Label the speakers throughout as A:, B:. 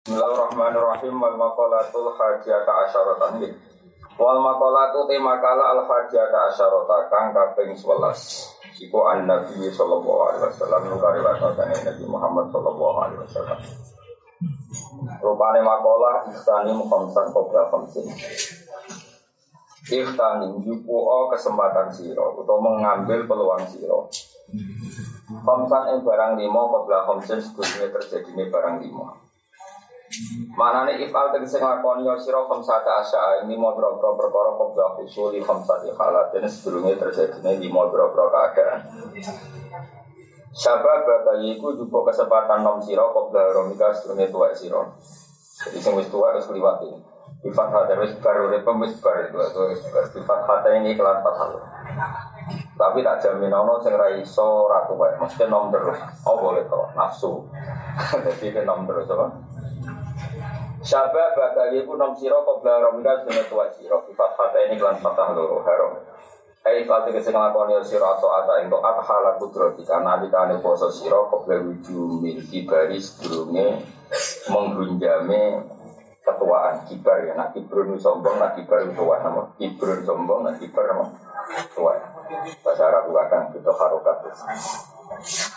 A: Bismillahirrahmanirrahim wal maqalatul hajiyata asyaratan ini. Wal maqalatu te makalah al hajiyata asyarata kang kaping 11. Iku an Nabi sallallahu alaihi wasallam nukari wasatane Nabi Muhammad sallallahu alaihi wasallam. Rupane makalah istani mukhamsan kobra khamsin. Iftani jupuo kesempatan siro atau mengambil peluang siro. Khamsan yang barang limo kobra khamsin sebelumnya terjadi ini barang limo. Mana nih ifal tegese nglakoni yo sira khamsata asya ini mau boro perkara qabla usuli khamsati halat dan sebelumnya terjadi ini lima boro keadaan. Sabab bayiku juga kesempatan nom sira qabla romika sebelumnya tua sira. Jadi sing wis tua harus liwati. Bifat hati wis baru repem wis baru itu atau bifat hati ini kelan fathah. Tapi tak jamin ono sing ra iso ratu wae, mesti nom terus. Oh boleh kok nafsu. Jadi nom terus apa? Syabah bakal iku nom siro kobla romika dunia tua siro Sifat kata ini kelan patah loro haram. Hei fati kese ngelakoni siro atau ata ing to'at halak kudroti Karena dikane poso siro kobla wuju milki bari sebelumnya Menggunjame ketuaan. Kibar ya Nak kibrun sombong, nak kibar tua nama Kibrun sombong, nak kibar nama tua Bahasa Arab kadang kita harokat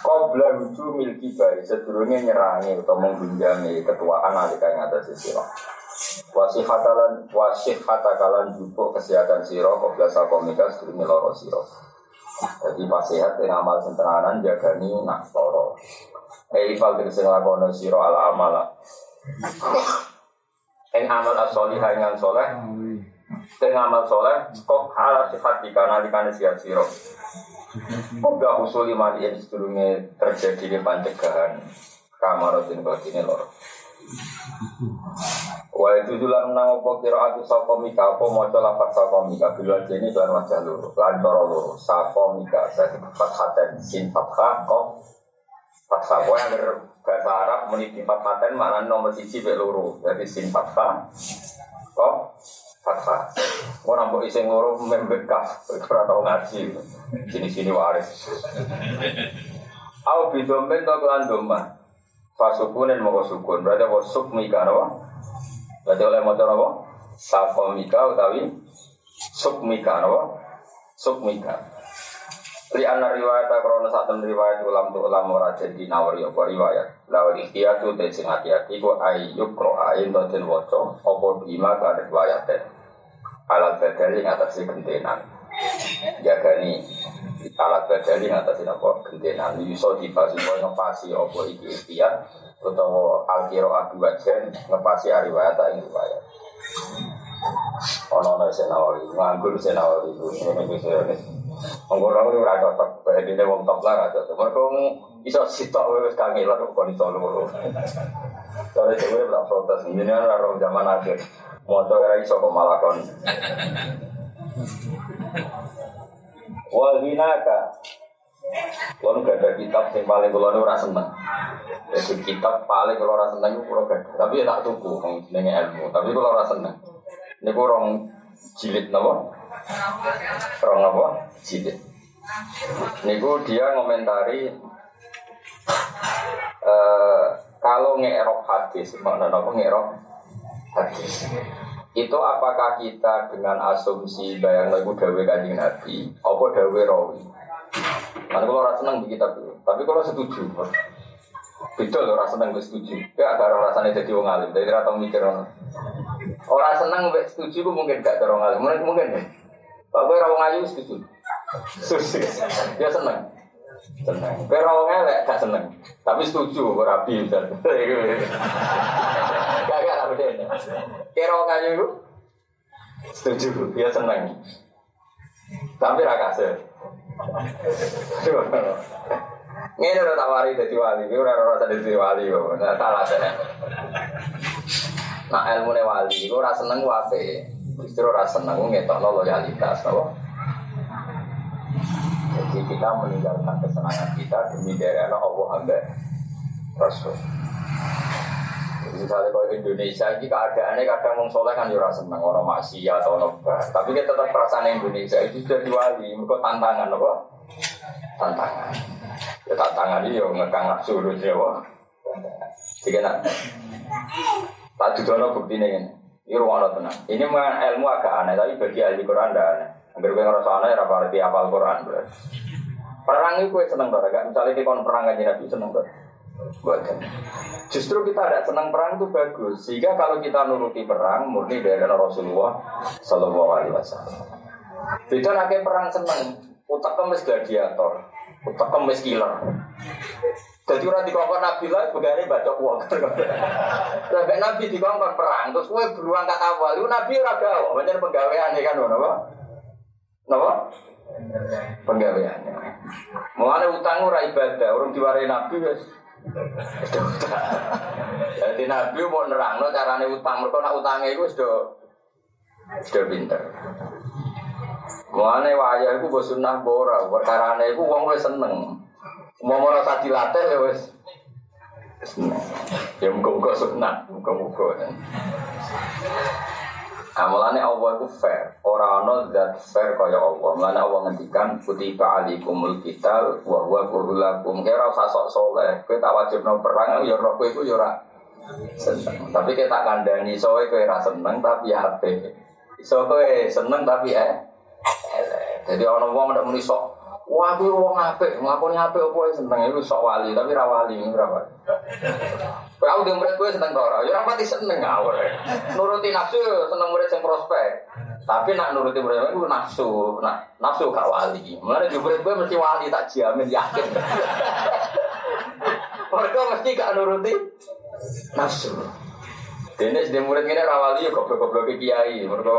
A: Qobla ruju milki bari sedurunge nyerangi atau menggunjami ketuaan alika yang atas siro. Wasih hatalan wasih hatakalan jupuk kesehatan siro qobla sakomika sedurunge loro siro. Jadi pas sehat dengan amal sentenanan jagani nak loro. Eifal tegese nglakono siro ala amala. Eng amal as-solihah yang soleh Teng amal soleh kok halah sifat dikana dikana sihat siro. Udah usul iman yang sebelumnya terjadi di pancegahan kamarotin batine lor. Wa itu juga menang apa? Kira aku sakomika apa? Mau coba lapat sakomika. Bila jenis dan wajah luru lan coro luru sakomika. Saya fathaten sin fathah kok. Fathah kok yang berbahasa Arab meniti fathaten mana nomor siji beluru jadi sin fathah kok. Fathah. Mau nampak iseng loro membekas, ora tau ngaji. Sini-sini waris. Au bidomben to kelan domba. Fasukunen mau sukun, berarti apa sukmika apa? Berarti oleh motor apa? Safomika utawi sukmika apa? Sukmika. Li anna riwayat krono satu riwayat ulam tu ulam ora jadi nawari apa riwayat. Ikhtiar tu te sing hati-hati ku ayyuk ro ayin to den waca apa bima ka riwayat alat badali ngatasi gentenan. Jagani alat badali ngatasi apa? Gentenan. Yuso dibasi mau ngepasi apa iki ikhtiar atau alkiro adu wajan ngepasi ariwayat ing riwayat. Ono ono senawawi nganggur senawawi itu ini bisa ini ini ora cocok, dia wong top lah cocok. Mereka iso sitok wis kangelan kok iso loro. Soalnya cewek belak protes, ini kan orang zaman akhir. Moto ora iso kok malah kon. Wal hinaka. Kalau gak ada kitab yang paling kalau ora seneng. Jadi kitab paling kalau ora seneng itu kalau gak Tapi ya tak tuku, yang ilmu. Tapi kalau ora seneng. Ini kurang jilid napa? Kurang apa? Jilid. Niku dia ngomentari eh, kalau ngerok hadis, mana apa ngerok hadis. Itu apakah kita dengan asumsi bayang lagu dawe kanjeng Nabi, apa dawe rawi? Mana kalau rasa seneng itu, tapi kalau setuju, betul loh rasa seneng gue setuju. Ya ada orang rasanya jadi wong alim, jadi rata mikir orang. Orang seneng gue setuju, gue mungkin gak orang alim, mungkin mungkin. Kalau gue orang ayu setuju, setuju, dia seneng. Seneng. Pero wong elek gak seneng. Tapi setuju rabi misalnya. Gak gak rabi deh. Kira wong ayu itu setuju, dia seneng. Tapi ra kasih. Ini udah tawari jadi wali, ini udah rasa jadi wali. Nah, salah saya. Nah ilmu wali, itu rasa seneng wape. Justru rasa seneng ngetok loyalitas, apa? Jadi kita meninggalkan kesenangan kita demi daerah Allah hamba Rasul. Misalnya kalau Indonesia ini keadaannya kadang mau soleh kan jurah seneng orang masih atau nobar. Tapi kita tetap perasaan Indonesia itu sudah diwali, mereka tantangan apa? Tantangan. Ya tantangan ini yang ngekang nafsu dulu ya Jadi nak tak dudono bukti ini. Ini rumah tenang. Ini memang ilmu agak aneh, tapi bagi ahli Quran tidak aneh. Hampir gue ngerasa aneh, apa arti apal Quran. Perang itu gue seneng banget. Misalnya kita perang aja Nabi seneng banget. Buatkan. Justru kita ada senang perang itu bagus. Sehingga kalau kita nuruti perang, murni dari Rasulullah Sallallahu Alaihi Wasallam. Beda nake perang seneng. Utak kemis gladiator, utak kemis killer. Jadi orang dikongkon Nabi lah, begini baca uang. Sampai Nabi dikongkon perang, terus gue beruang kata awal, itu Nabi raga, banyak penggawean kan, apa? Apa? Penggawean. Mulanya utang ora ibadah, orang diwarai Nabi guys. Jadi Nabi mau nerang lo carane utang, mereka nak utangnya itu sudah sudah pinter. Mulane wayah iku mbok sunah ora, perkarane iku wong wis seneng. Mau ora usah dilatih ya wis. Ya muga-muga sunah, muga-muga. Amalane Allah itu fair, ora ana zat fair kaya Allah. Mulane Allah ngendikan kutiba alikumul qital wa huwa kurlakum. Kira usah sok soleh, kowe tak wajibno perang ya roh kowe iku ya ora seneng. Tapi kita kandani sowe kowe ora seneng tapi ya apik. Iso kowe seneng tapi eh jadi orang wong ndak muni sok Wah, aku wong apik, nglakoni apik wae seneng iku sok wali, tapi ra wali, ora. Aku dhewe murid kowe seneng ta ora? Ya ora pati seneng awal. Nuruti nafsu seneng murid sing prospek. Tapi nak nuruti murid itu nafsu, nak nafsu gak wali. Mulane di murid kowe mesti wali tak jamin yakin. Mereka mesti gak nuruti nafsu. Dene di murid ini rawali ya goblok-goblok kiai. Mereka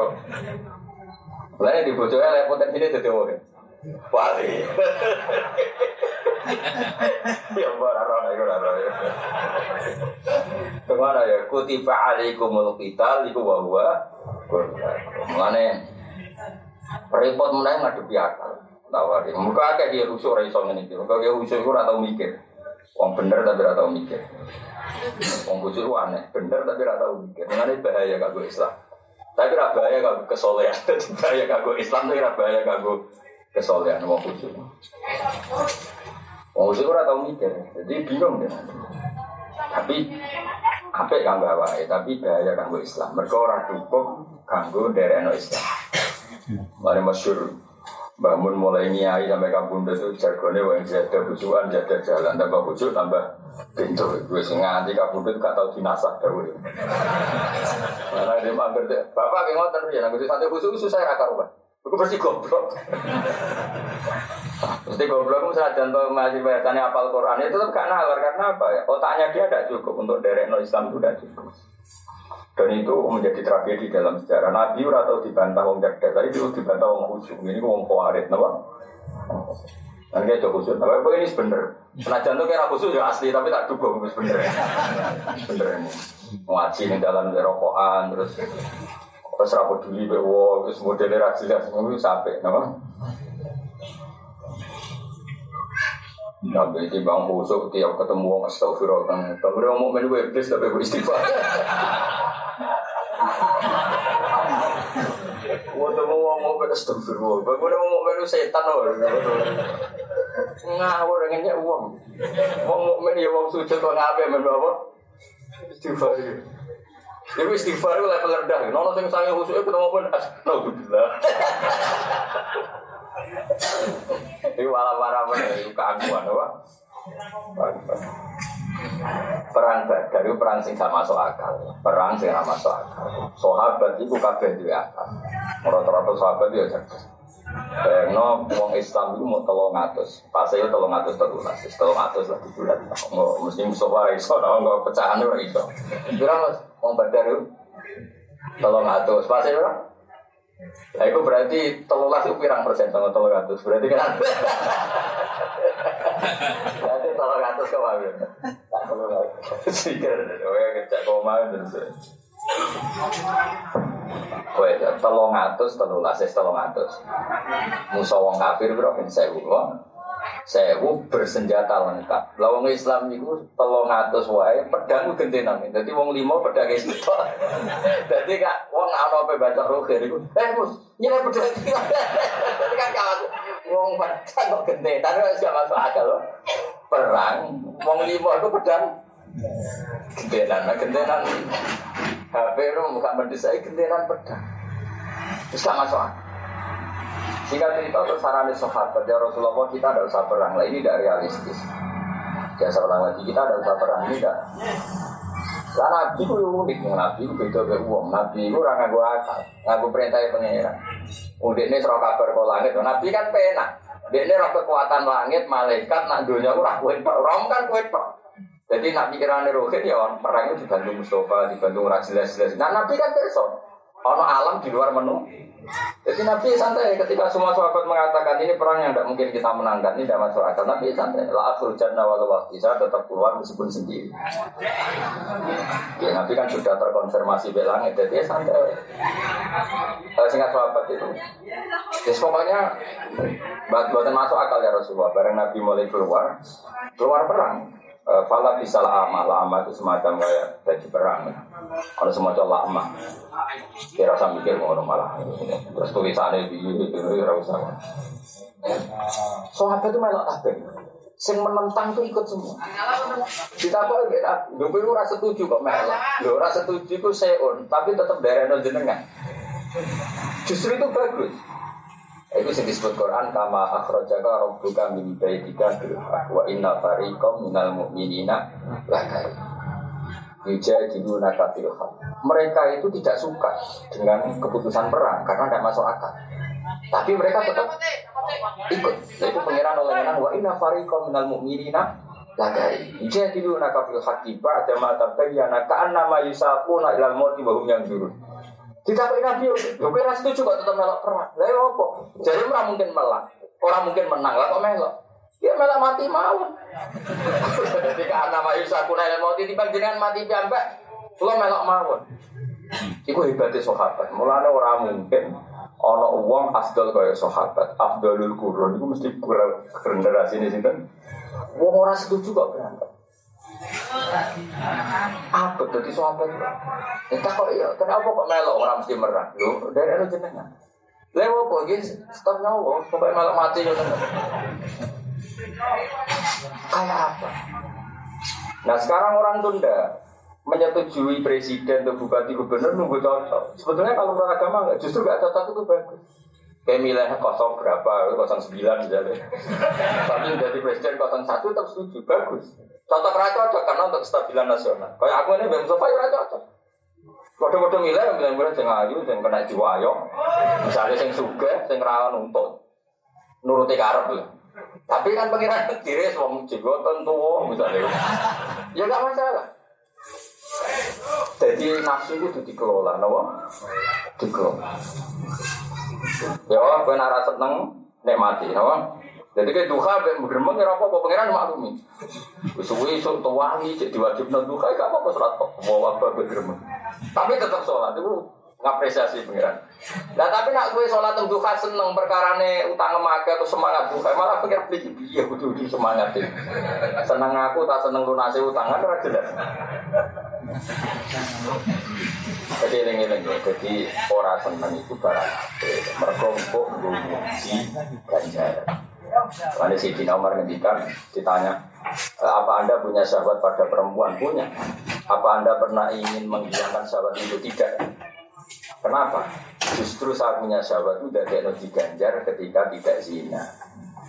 A: Mulane di bojone lepoten sini dadi wong. Wali. ya barang itu ora ya. Ke mana ya? Kutiba alaikumul qital iku wa huwa Mulane repot meneh ngadepi akal. Tawari. Muka akeh dia rusuk ora iso ngene. Muka dia rusuk ora tau mikir. Wong bener tapi ora tau mikir. Wong busuk aneh, bener tapi ora tau mikir. Mulane bahaya kanggo Islam. Tapi ora bahaya kanggo kesolehan. bahaya kanggo Islam tapi ora bahaya kanggo kesolehan wong khusyuk. Wong khusyuk ora tau mikir, jadi bingung deh. Tapi apik kanggo awake, tapi bahaya kanggo Islam. Mereka ora cukup kanggo derekno Islam. Mari masyhur bangun mulai niai sampai kampung itu jargonnya wong jaga bujuan jaga jalan tambah bujuk tambah pintu gue nganti kampung itu gak tau dinasah dahulu karena dia bapak kayak ngotot ya nanti santai bujuk susah ya Aku pasti goblok. Pasti goblok saat contoh masih bahasannya apal Quran itu tetap gak nalar karena apa ya? Otaknya dia tidak cukup untuk derek no Islam itu tidak cukup. Dan itu menjadi tragedi dalam sejarah. Nabi ora tau dibantah wong cerdas, tapi itu dibantah wong khusyuk. Ini wong khawarit, napa? Dan dia coba khusyuk. Tapi ini bener. Senajan tuh kira khusyuk ya asli, tapi tak dukung. Bener ini. Ngaji nih dalam rokokan, terus Terus rapat dulu bewo, terus modelnya ra jelas, itu sampai, nama. Nabi di bang busuk tiap ketemu orang astagfirullah kan, tapi orang mau main iblis tapi beristighfar. Waktu mau ngomong ke astagfirullah, bang udah mau main setan loh. Ngawur dengannya uang, mau mukmin ya uang sujud kok ngapain main apa? Istighfar. Itu istighfar itu level rendah. Nono sing sange khusuk ketemu pun astagfirullah. Itu malah mana itu keagungan apa? Perang Badar itu perang sing gak masuk akal. Perang sing gak masuk akal. Sahabat itu kabeh duwe akal. Rata-rata sahabat ya cerdas. Bayangno wong Islam itu mau pas saya tolong ngatus terulas, tolong ngatus lah di bulan. Mesti musuh iso, nggak pecahan itu iso. Kira mas, wong Badar itu tolong ngatus, pas saya Nah, itu berarti telulas itu pirang persen sama ratus. Berarti kan Berarti telur ratus kau ambil. Sikir, oh ya koma terus. Kowe telung atus telulas es telung atus. Musa wong kafir bro ben sewu wong. Sewu bersenjata lengkap. Lah Islam niku telung atus wae pedang gentenan. Dadi wong limo pedang itu. Dadi kak wong ana baca roher iku. Eh mus, nyileh pedang. Dadi kan kawan wong pedang kok gentenan wis gak masuk akal loh. Perang wong limo itu pedang Gentenan, gentenan HP itu bukan mendesak gentenan pedang. Terus gak masuk. Sehingga cerita terus sarane sahabat ya Rasulullah kita ada usah perang lah ini tidak realistis. Biasa orang lagi kita ada usah perang ini tidak. Lah nabi itu unik nabi itu beda ke uang. Nabi itu orang ngaku akal, ngaku perintah pangeran. Udah ini serah kabar ke langit, nabi kan penak. Dia ini kekuatan langit, malaikat, nak dunia itu roh kuit Rom kan kuit Jadi nabi kira rohit ya perang itu dibantu Mustafa, dibantu jelas-jelas. Nah nabi kan person. Ono alam di luar menu. Jadi Nabi santai ketika semua sahabat mengatakan ini perang yang tidak mungkin kita menangkan, ini tidak masuk akal. Nabi santai. La akhul jannah walau waktu saya tetap keluar meskipun sendiri. Ya, Nabi kan sudah terkonfirmasi di langit, jadi santai. Kalau singkat sahabat itu, ya pokoknya buat buatan masuk akal ya Rasulullah. Bareng Nabi mulai keluar, keluar perang. Eh, fala bisa lama, lama itu semacam kayak baju perang. Kalau semacam lama, kira rasa mikir mau malah. Terus tulisannya di di ini, usah. Sahabat itu melok apa? Sing menentang itu ikut semua. Kita kok beda. Gue rasa setuju kok melok. Lo rasa setuju itu seon, tapi tetap daerah jenengan. Justru itu bagus. Itu yang disebut Quran kama akhrajaka rabbuka min baitika bil wa inna fariqam minal mu'minina lakai. Yujadiluna kafil Mereka itu tidak suka dengan keputusan perang karena tidak masuk akal. Tapi mereka tetap ikut. Itu pengiran oleh menang wa inna fariqam minal mu'minina lakai. Yujadiluna kafil haqqi ba'da ma tabayyana ka'annama yusaquna ilal mauti wa hum yanzurun. Tidak Nabi, yo kowe setuju kok tetap melok perang. Lah yo apa? Jadi ora mungkin melak. Orang mungkin menang lah kok melok. Ya melok mati mau. Jadi kan nama Yusuf kuna mau titipang jenengan mati piyambak. Kula melok mawon. Iku hebatnya sahabat. Mulane ora mungkin ana wong asdal kaya sahabat. Afdalul Qurun iku mesti generasi ini sinten. Wong ora setuju kok berantem. Apa jadi sahabat? Kita kok iya, kenapa kok melok orang mesti merah? Lu dari lu jenengan. Lewo kok gini, stop nyawa, pokoknya malah mati yo Kayak apa? Nah sekarang orang tunda menyetujui presiden atau bupati gubernur nunggu cocok. Sebetulnya kalau beragama nggak, justru nggak cocok itu bagus. Kayak milih kosong berapa, kosong sembilan misalnya. Tapi jadi presiden kosong satu tetap setuju, bagus. Cocok raja cocok karena untuk kestabilan nasional. Kayak aku ini Bang Sofa ya cocok. Kode-kode milih yang bilang-bilang yang ayu, yang kena diwayo. Misalnya yang suga, yang rawan untuk nuruti karep ya. Tapi kan pengiran diri semua jiwa tentu misalnya. Ya gak masalah. Jadi nafsu itu dikelola, no? Dikelola. Ya, gue nara seneng, nikmati, no? Jadi kayak duha, bergemeng ya apa-apa, pengiran maklumi. Suwi isu tuwangi, jadi wajib non duha, gak apa-apa sholat kok. Mau apa bergemeng. Tapi tetap sholat, itu ngapresiasi pengiran. Nah tapi nak gue sholat duha seneng perkara nih utang lembaga atau semangat duha, malah pikir pikir iya kudu di semangat ini. Seneng aku tak seneng lunasi utang kan jelas. Jadi ini ini jadi orang seneng itu barang mereka untuk di ganjaran. Lalu si Dina Umar ngendikan ditanya, e, apa anda punya sahabat pada perempuan? Punya. Apa anda pernah ingin menghilangkan sahabat itu? Tidak. Kenapa? Justru saya punya sahabat itu tidak di ganjar ketika tidak zina.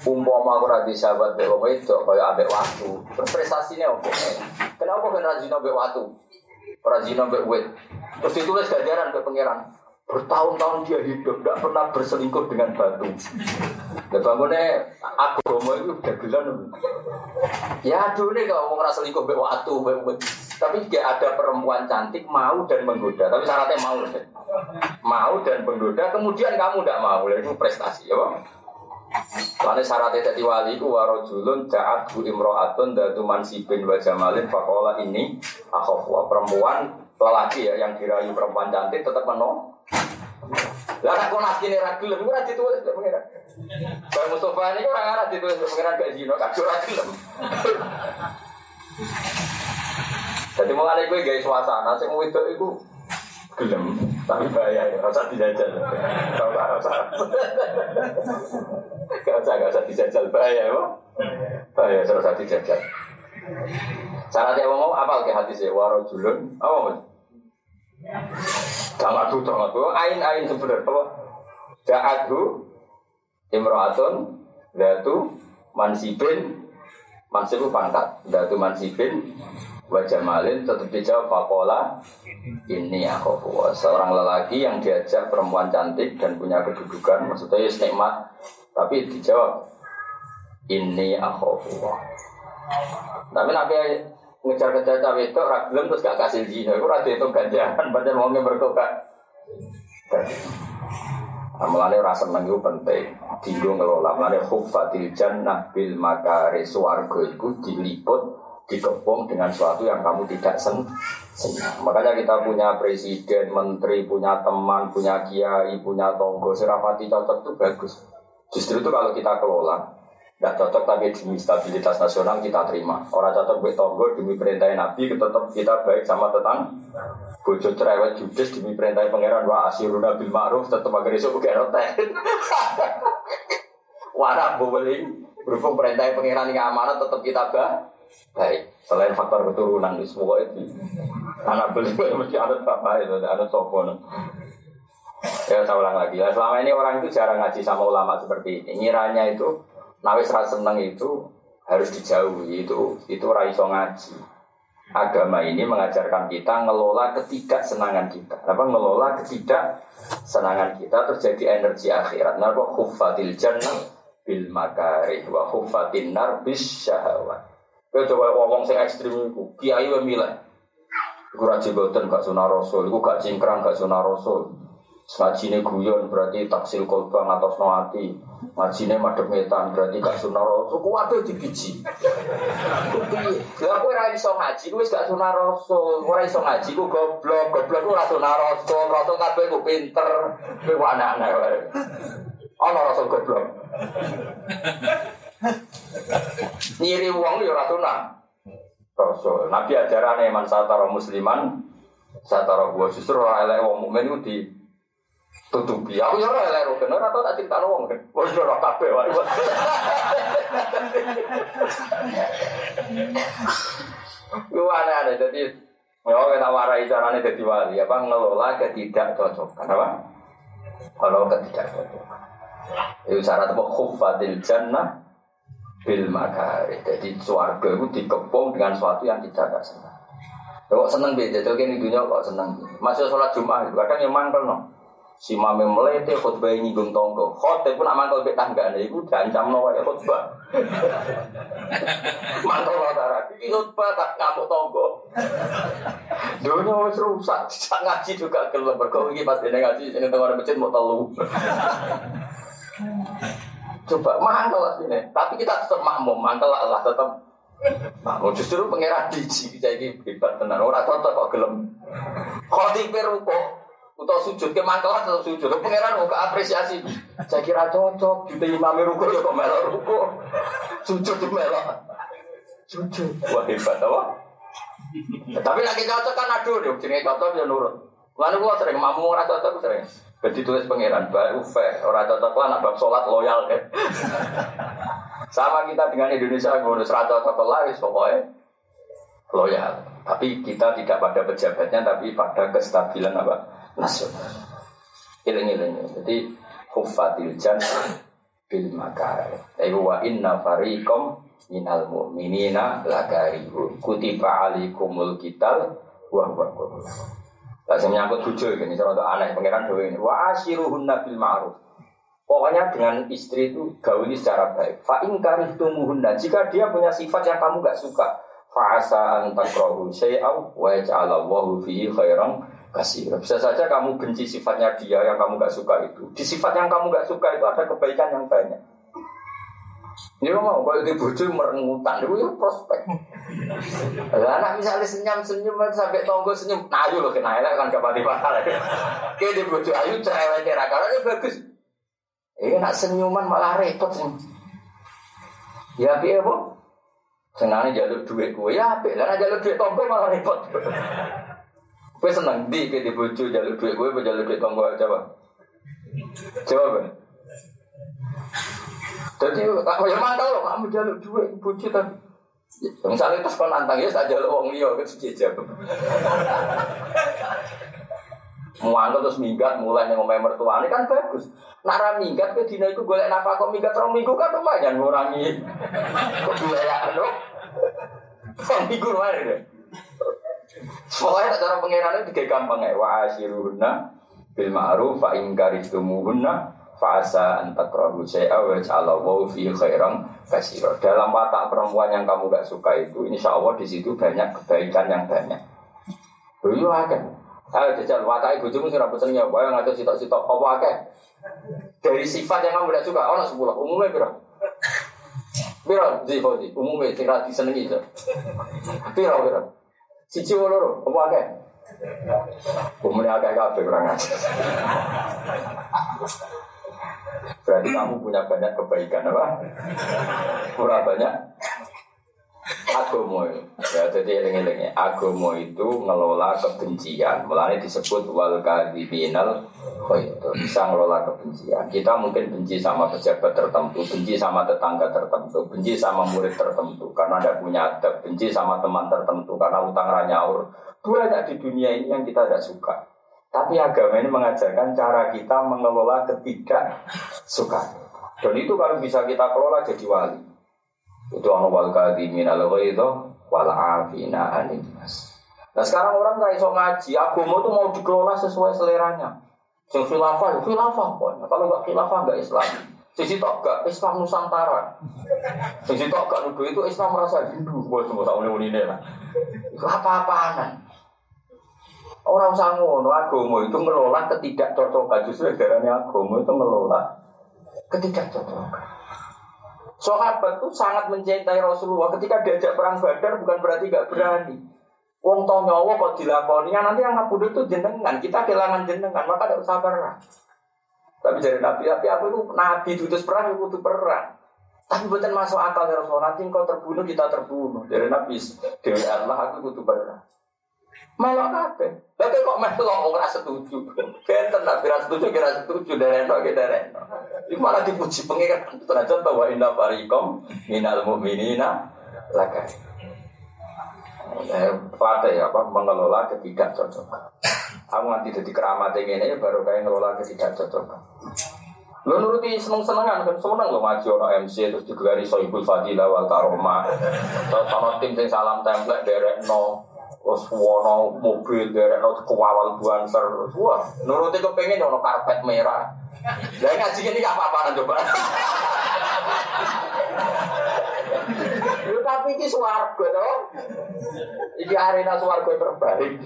A: Umpama aku radi sahabat bek itu kaya ambek waktu. Prestasinya apa? Kenapa kan rajin ambek waktu? Rajin ambek wet. Terus ditulis ganjaran ke pangeran. Bertahun-tahun dia hidup, tidak pernah berselingkuh dengan batu. Ya bangunnya agama itu dagelan. Ya aduh nih kalau mau ngerasa selingkuh bawa waktu, tapi jika ada perempuan cantik mau dan menggoda, tapi syaratnya mau deh. Mau dan menggoda, kemudian kamu tidak mau, itu prestasi ya bang. Karena syaratnya tadi wali ku warojulun jaat bu imro'atun datu mansibin wa jamalin fakola ini akhofwa perempuan lelaki ya yang dirayu perempuan cantik tetap menolak lah nasi ini ragu lebih ora ditulis gak pengiran. Bang Mustafa ini orang arah ditulis gak pengiran gak zino kadung ragu lebih. Jadi mulai gue gaya suasana, sing itu itu gelem, tapi bahaya ya, rasa dijajal. Tahu tak rasa? Gak usah, gak usah dijajal bahaya, bahaya, rasa dijajal. Syaratnya mau apa oke hati sih warojulun apa mas? Jangan tuh jangan tuh ain ain sebenar apa? Jaathu imroatun datu mansibin. Mansib itu pangkat datu mansibin. Wajah malin tetap dijawab pakola ini aku seorang lelaki yang diajak perempuan cantik dan punya kedudukan maksudnya ya nikmat tapi dijawab ini aku tapi nabi ngejar-ngejar cawe itu ragilem terus gak kasih zina itu rada itu ganjaran pada mau berkokak Nah, mulane rasa itu penting. Dinggo ngelola. Mulane huffatil jannah bil makari swarga itu diliput dikepung dengan sesuatu yang kamu tidak sen senang. Makanya kita punya presiden, menteri, punya teman, punya kiai, punya tonggo, serapati cocok itu bagus. Justru itu kalau kita kelola, tidak cocok tapi demi stabilitas nasional kita terima. Orang cocok buat tonggo demi perintah Nabi, tetap kita baik sama tetang. Bojo cerewet judes demi perintah pangeran wa asiruna bil ma'ruf tetap agar esok bukan rotek. Warak bobeling berhubung perintah pangeran yang amanat tetap kita baik. Selain faktor keturunan di semua itu anak beli mesti ada bapak itu ada sopon. Ya saya ulang lagi ya. Selama ini orang itu jarang ngaji sama ulama seperti ini. Ngiranya itu nawis rasa seneng itu harus dijauhi itu itu raiso ngaji agama ini mengajarkan kita ngelola ketidaksenangan kita. Apa ngelola ketidaksenangan kita terjadi energi akhirat. Nah, khuffatil jannah bil makarih wa khuffatin nar bis syahawat. Kau coba ngomong sing ekstrim itu, kiai wa milih. Iku ra gak sunah rasul, gak cingkrang gak sunah rasul. Ngajine guyon berarti taksil kolbang atau noati. Ngajine madhep metan berarti gak sunah rasul. Kuwabe dibiji. Lha aku ora iso ngaji ku wis gak sunah rasul. Ora iso ngaji ku goblok, goblok ku ora sunah rasul. Rasul kabeh ku pinter. Kowe aneh-aneh wae. Ana rasul goblok. Nyiri wong yo ora sunah. Nabi ajarane man satara musliman satara gua justru ora elek wong ku di tutupi. Aku yo ora elek roken ora tau tak critakno wong. Wis ora kabeh wae. Gue aneh-aneh jadi Ya, kita warai caranya jadi wali, apa ngelola ketidakcocokan, apa? Kalau ketidakcocokan. Itu syarat apa? Khuffatil jannah bil makari. Jadi suarga itu dikepung dengan sesuatu yang tidak senang. Ya, kok seneng beda, jadi ini dunia kok seneng. Masih sholat Jumat, kadang yang mangkel no. Si mame melete khutbah nyinggung tonggo. Khotbah pun aman kalau tangga nih, itu diancam no ya khutbah. Mantul lo darah, ini khutbah tak ngamuk tonggo. Dunia wis rusak, tidak ngaji juga keluar berkau ini pas dia ngaji ini tengah masjid mau telu. Coba mantel lah sini, tapi kita tetap makmum, mantel lah tetap makmum. Justru pangeran diji kita ini hebat tenar, orang cocok kok gelem. Khotibe ruko, atau sujud ke mangkelan atau sujud. Pangeran mau apresiasi. Saya kira cocok. Juta imam ruko ya kok ruko. Sujud di melok. Sujud. Wah hebat apa? Tapi lagi cocok kan aduh deh. Jadi cocok ya nurut. Lalu gua sering mamu orang cocok sering. Jadi tulis pangeran baru fair. Orang cocok lah nak bab loyal kan. Sama kita dengan Indonesia ngurus rata cocok lah pokoknya loyal. Tapi kita tidak pada pejabatnya, tapi pada kestabilan apa? Nasional. Iling-iling. Jadi hufatil jannah bil makar. Ayo wa inna fariqam minal mu'minina lagaribu. Kutiba alikumul kital wa huwa Lah sing nyangkut bojo ini cara aneh pangeran dhewe ini. Wa asyiruhunna bil ma'ruf. Pokoknya dengan istri itu gauli secara baik. Fa in karihtumuhunna. Jika dia punya sifat yang kamu gak suka, fa asa an takrahu syai'aw wa ja'alallahu fihi khairan kasih. Bisa saja kamu benci sifatnya dia yang kamu gak suka itu. Di sifat yang kamu gak suka itu ada kebaikan yang banyak. Ini mau kalau di bojo merengutan itu ya prospek. Lah anak misalnya senyum senyum sampai tonggo senyum, nah ayo lo kena elek kan gak pati bakal. Kayak di bojo ayu cerewet kira karena ini bagus. Ini nak senyuman malah repot sih. Ya biar bu. Senangnya jalur duit gue ya, lah jalur duit tonggo malah repot. Gue seneng di di bojo jalur duit gue, jalur duit tonggo coba. Coba kan. Jadi, ya mantap loh, kamu jalur duit bojo tapi Misalnya terus kau nantang ya saja lo wong liya kan sejam. Muangkel terus minggat mulai yang ngomong mertua ini kan bagus. Nara minggat ke dina itu golek nafkah kok minggat rong minggu kan lumayan ngurangi. Kebiayaan lo. Rong minggu lumayan deh. Soalnya cara pengirannya tiga gampang ya. Wa asyiruhunna bil ma'ruf fa in karistumuhunna fasa antakrahu syai'a wa ja'alallahu fi khairan kasira. Dalam watak perempuan yang kamu gak suka itu, insya Allah di situ banyak kebaikan yang banyak. Dulu akan. Ayo jajal watak ibu cuma sih rambut senengnya, bayang atau sitok-sitok apa akeh. Dari sifat yang kamu gak suka, oh sepuluh umumnya berapa? Biro, di di umumnya tinggal disenengi itu. Biro, biro. Cici loro, apa akeh? Umumnya agak agak kurang aja. Berarti kamu punya banyak kebaikan apa? Kurang banyak Agomo. Ya jadi eling-elingnya. Agomo itu ngelola kebencian. Mulai disebut wal kadibinal oh itu bisa ngelola kebencian. Kita mungkin benci sama pejabat tertentu benci sama tetangga tertentu benci sama murid tertentu karena ada punya adab benci sama teman tertentu karena utang ranyaur banyak di dunia ini yang kita tidak suka. Tapi agama ini mengajarkan cara kita mengelola ketidak suka. Dan itu kalau bisa kita kelola jadi wali. Itu anu wal kadimin al itu wal afina aninnas. Nah sekarang orang nggak iso ngaji, agama itu mau dikelola sesuai seleranya. Sing khilafah, ya khilafah pokoknya. Kalau nggak khilafah nggak Islam. Sisi tok gak Islam Nusantara. Sisi tok gak nuduh itu Islam merasa Hindu. Gue semua tahu ini lah. Itu apa-apaan. Orang usah ngono, agama itu ngelola ketidakcocokan. Justru ajarannya agama itu ngelola ketidakcocokan. Sahabat itu sangat mencintai Rasulullah. Ketika diajak perang Badar bukan berarti gak berani. Wong tau nyawa kok dilakoni, ya nanti yang ngabudut itu jenengan. Kita kehilangan jenengan, maka tidak usah perang. Tapi dari Nabi, tapi aku itu Nabi tutus perang, aku butuh perang. Tapi bukan masuk akal ya Rasulullah. Nanti engkau terbunuh, kita terbunuh. Dari Nabi, Dewi Allah, aku butuh perang. Malah apa? Tapi kok melok ora setuju. Benten nak kira setuju kira setuju dari eno kita dari eno. Itu malah dipuji pengiran. Ternyata bahwa indah parikom minal mu'minina laka. Pada ya apa mengelola ketidakcocokan. Aku nanti jadi keramat yang ini baru kayak ngelola ketidakcocokan. Lo nuruti seneng-senengan kan seneng lo ngaji orang MC terus juga dari Soibul Fadilah wal Karomah. Terus sama tim yang salam template derek no. Terus wono mobil derek no kewawal buanser. Wah, nuruti kepengen ono karpet merah. Lah ngaji ini gak apa-apa coba. Yo tapi ini swarga to. Iki arena swarga terbaik.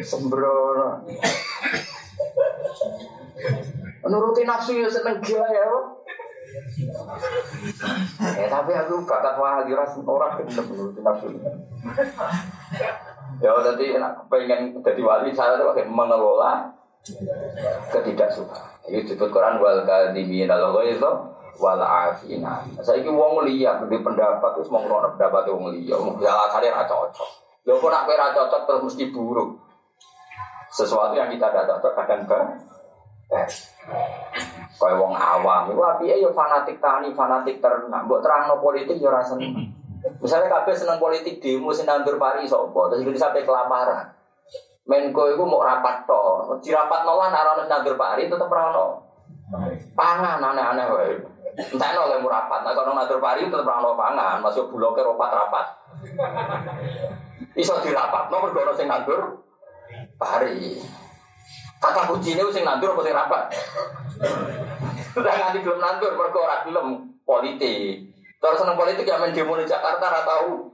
A: Sembrono. Nuruti nafsu ya seneng gila ya. Eh tapi aku bakat wahyu ras orang gelem nuruti nafsu. Ya tadi enak pengen jadi wali saya tuh mengelola ketidaksukaan. Ini disebut Quran wal kadimin al itu wal afina. Saya ini wong liya di pendapat terus mau ngono pendapat wong liya, jalan kali ra cocok. Lho kok nak ra cocok terus mesti buruk. Sesuatu yang kita tidak cocok kadang kan Kayak wong awam, itu api ya fanatik tani, fanatik ternak. Buat terang politik ya rasa Misalnya kabeh seneng politik demo sing nandur pari sapa, terus itu sampai kelaparan. Menko itu mau rapat to, dirapat nolah narono nandur pari tetep rano. Pangan aneh-aneh wae. Entah no oleh murapat, nah kalau nandur pari tetep rano pangan, masuk bulognya ropat rapat. Iso dirapat, no berdono sing nandur pari. Kata kuncinya sing nandur apa sing rapat? Udah nganti belum nandur, mergo ora gelem politik. Terus seneng politik yang main demo di Jakarta ora tahu.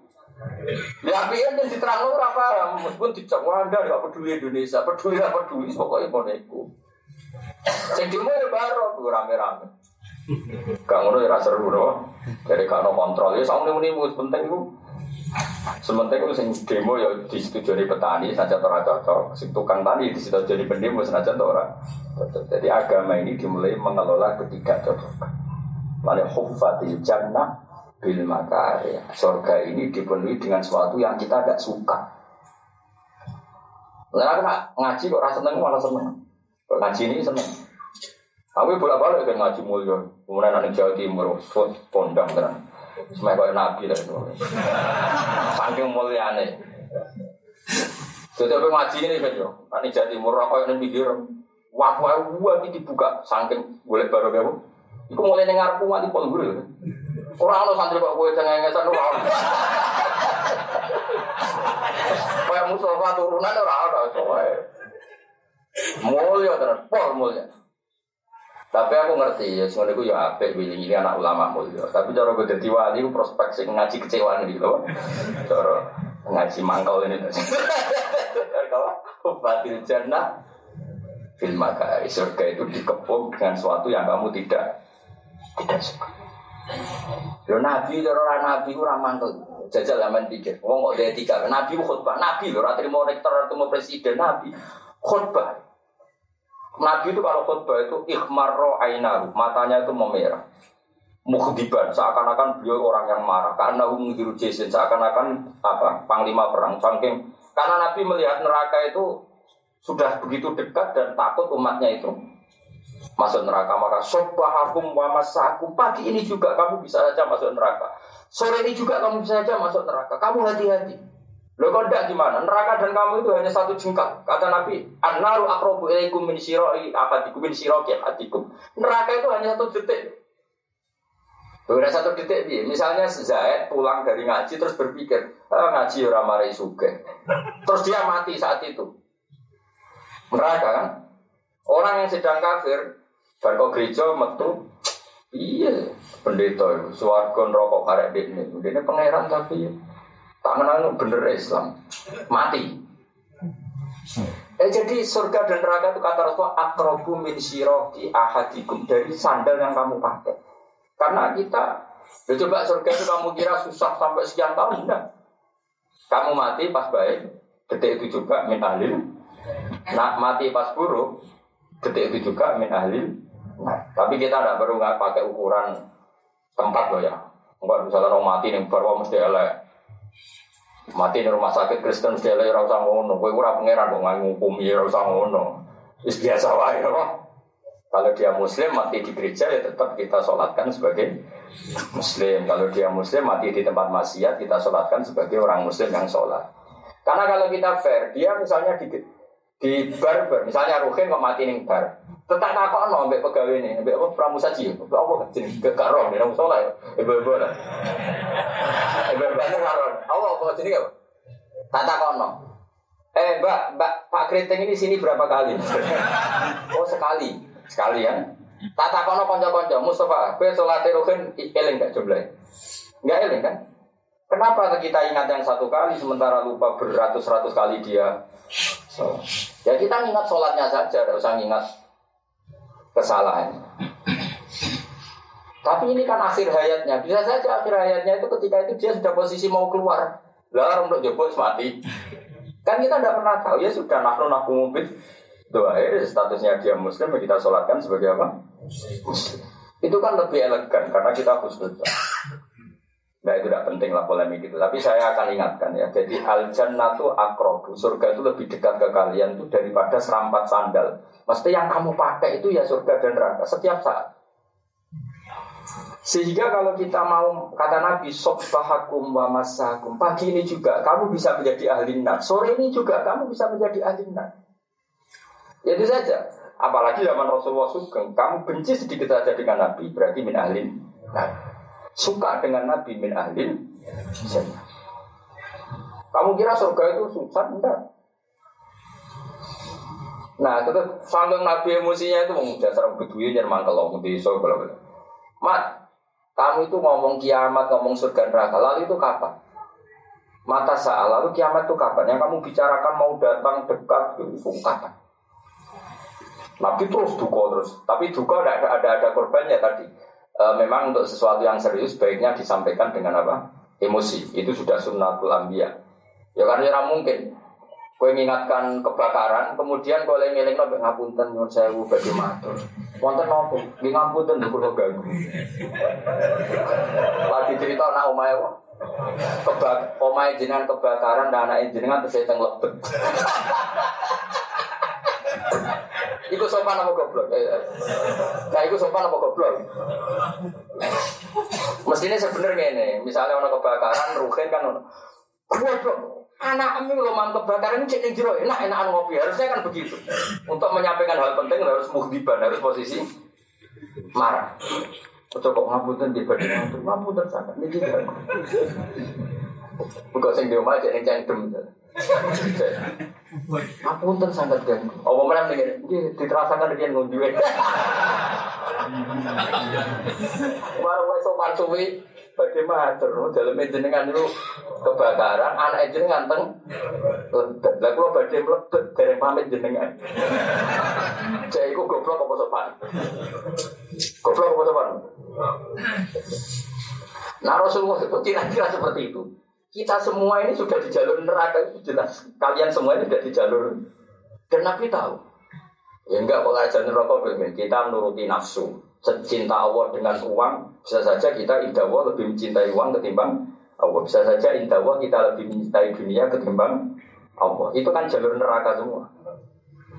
A: Ya piye yen diterang ora paham, meskipun dicap Anda gak peduli Indonesia, peduli apa peduli pokoknya ngono iku. Sing demo ya baru rame-rame. Gak ngono ya seru no. Jadi gak kontrol ya sak muni muni penting iku. Sementing itu sing demo ya disetujui petani saja ora cocok. Sing tukang tani disetujui pendemo saja ora. Jadi agama ini dimulai mengelola ketidakcocokan. Mana huffatil jannah bil makari. Surga ini dipenuhi dengan sesuatu yang kita tidak suka. Aku ngaji kok rasa seneng malah seneng. Kok ngaji ini seneng. Aku bolak balik kan ngaji mulia. Kemudian anak Jawa Timur, pondang kan. Semai kaya nabi lah semua. Saking mulyane. Jadi apa ngaji ini kan yo. Ani jadi murah kaya ning mikir. Wah, wah, ini dibuka saking boleh baru kamu. Iku mulai dengar ngarepku nganti pol guru. Ora ono santri kok kowe cengengesan ora ono. Kayak Mustafa turunan ora ono soalnya. Mulia tenan, pol mulia. Tapi aku ngerti ya, semuanya itu ya apik ini anak ulama mulia. Tapi cara gue jadi wali, prospek sih ngaji kecewaan gitu. Cara ngaji mangkal ini. Kalau batil jannah fil maka surga itu dikepung dengan sesuatu yang kamu tidak tidak suka. Lo nabi, orang nabi itu mantel. Jajal zaman pikir, wong kok dia tiga. Nabi khutbah, nabi lo, ratri mau rektor atau mau presiden, nabi khutbah. Nabi itu kalau khutbah itu ikhmarro ainaru, matanya itu memerah. Mukhdiban, seakan-akan beliau orang yang marah. Karena menghiru jason, seakan-akan apa panglima perang. Saking karena Nabi melihat neraka itu sudah begitu dekat dan takut umatnya itu masuk neraka maka sobahakum wa masakum pagi ini juga kamu bisa saja masuk neraka sore ini juga kamu bisa saja masuk neraka kamu hati-hati lo kau tidak gimana neraka dan kamu itu hanya satu jengkal kata Nabi anaru akrobu ilaikum min siroi akadikum min siroki akadikum neraka itu hanya satu detik Udah satu detik dia. Misalnya Zaid pulang dari ngaji terus berpikir, ah, ngaji orang marai suge. Terus dia mati saat itu. Neraka kan? Orang yang sedang kafir, dan kok gereja metu, iya pendeta itu, suarga rokok karek ini, ini pangeran tapi tak menang bener Islam, mati. Eh jadi surga dan neraka itu kata Rasulullah akrobu min siroki ahadikum dari sandal yang kamu pakai. Karena kita, ya coba surga itu kamu kira susah sampai sekian tahun, enggak. Kamu mati pas baik, detik itu juga min ahlil. Nah, mati pas buruk, detik itu juga min ahlil. Nah, tapi kita tidak perlu nggak pakai ukuran tempat loh ya. Enggak misalnya orang mati nih baru mesti elek. Mati di rumah sakit Kristen elek ora usah ngono. Kowe ora pangeran kok ngukumi ora usah ngono. Wis biasa wae Kalau dia muslim mati di gereja ya tetap kita sholatkan sebagai muslim. Kalau dia muslim mati di tempat maksiat kita sholatkan sebagai orang muslim yang sholat. Karena kalau kita fair, dia misalnya di di bar, bar misalnya Ruhin kok mati nih bar, tetap takut no ambek pegawai ini, ambek apa pramusaji, ambek apa jenis kekaron, ini sholat, ibu-ibu lah, ibu-ibu itu karon, apa apa jenis apa? Tak takut no. Eh mbak, mbak Pak Keriting ini sini berapa kali? oh sekali, sekali kan? Tak takut no konco-konco, Mustafa, gue sholat Ruhin eling gak jumlah? Enggak eling kan? Kenapa kita ingat yang satu kali sementara lupa beratus-ratus kali dia sholat? Ya kita ingat sholatnya saja, tidak usah ingat kesalahan. Tapi ini kan akhir hayatnya. Bisa saja akhir hayatnya itu ketika itu dia sudah posisi mau keluar. Lah untuk jebol mati. Kan kita tidak pernah tahu ya sudah nafsu nafsu mubin. Doa statusnya dia muslim ya kita sholatkan sebagai apa? Muslim. Itu kan lebih elegan karena kita khusus. Nah itu tidak penting lah polemik itu. Tapi saya akan ingatkan ya. Jadi al jannatu akrobu. Surga itu lebih dekat ke kalian tuh daripada serampat sandal. Mesti yang kamu pakai itu ya surga dan neraka setiap saat. Sehingga kalau kita mau kata Nabi Sobbahakum wa masakum Pagi ini juga kamu bisa menjadi ahli nar Sore ini juga kamu bisa menjadi ahli Ya itu saja Apalagi zaman Rasulullah Sugeng Kamu benci sedikit saja dengan Nabi Berarti min ahli nar suka dengan Nabi min ahlin Kamu kira surga itu susah? Enggak. Nah, itu sanggung Nabi emosinya itu mau dasar bedui jerman kalau mau di kalau Mat, kamu itu ngomong kiamat, ngomong surga neraka, lalu itu kapan? Mata saat lalu kiamat itu kapan? Yang kamu bicarakan mau datang dekat itu kapan? Nabi terus duka terus, tapi duka ada ada ada korbannya tadi e, memang untuk sesuatu yang serius baiknya disampaikan dengan apa? Emosi. Itu sudah sunnatul ambia. Ya karena ya mungkin Kue mengingatkan kebakaran, kemudian kau lagi ngeleng nabi ngapunten nyuwun sewu bagi matur. Wonten nopo? Nggih ngapunten kula ganggu. Lagi cerita anak omae wae. Kebak omae jenengan kebakaran dan anak jenengan terus teng lebet. Iku sopan apa goblok? Nah, iku sopan apa goblok? Mestinya sebenarnya ini, misalnya orang kebakaran, rugen kan. Goblok, anak ini lo mang kebakaran cek ning jero enak enakan ngopi. Harusnya kan begitu. Untuk menyampaikan hal penting harus muhdiban, harus posisi marah. Ojo kok ngapunten di badan ngapunten sangat niki kan. Bukan sing di omah cek ning cangkem. Ngapunten sangat kan. Apa meneh ning nggih diterasakan dengan ngunduwe. Baru sopan suwi badhe matur daleme jenengan niku kebakaran anak jenengan teng lah kula badhe mlebet dereng pamit jenengan. Cek iku goblok apa sopan? Goblok apa sopan? Nah Rasulullah itu kira-kira seperti itu. Kita semua ini sudah di jalur neraka itu jelas. Kalian semua ini sudah di jalur dan Nabi tahu. Ya enggak ngajar neraka kita menuruti nafsu. Cinta Allah dengan uang bisa saja kita indah Allah lebih mencintai uang ketimbang Allah. Bisa saja indah Allah kita lebih mencintai dunia ketimbang Allah. Itu kan jalur neraka semua.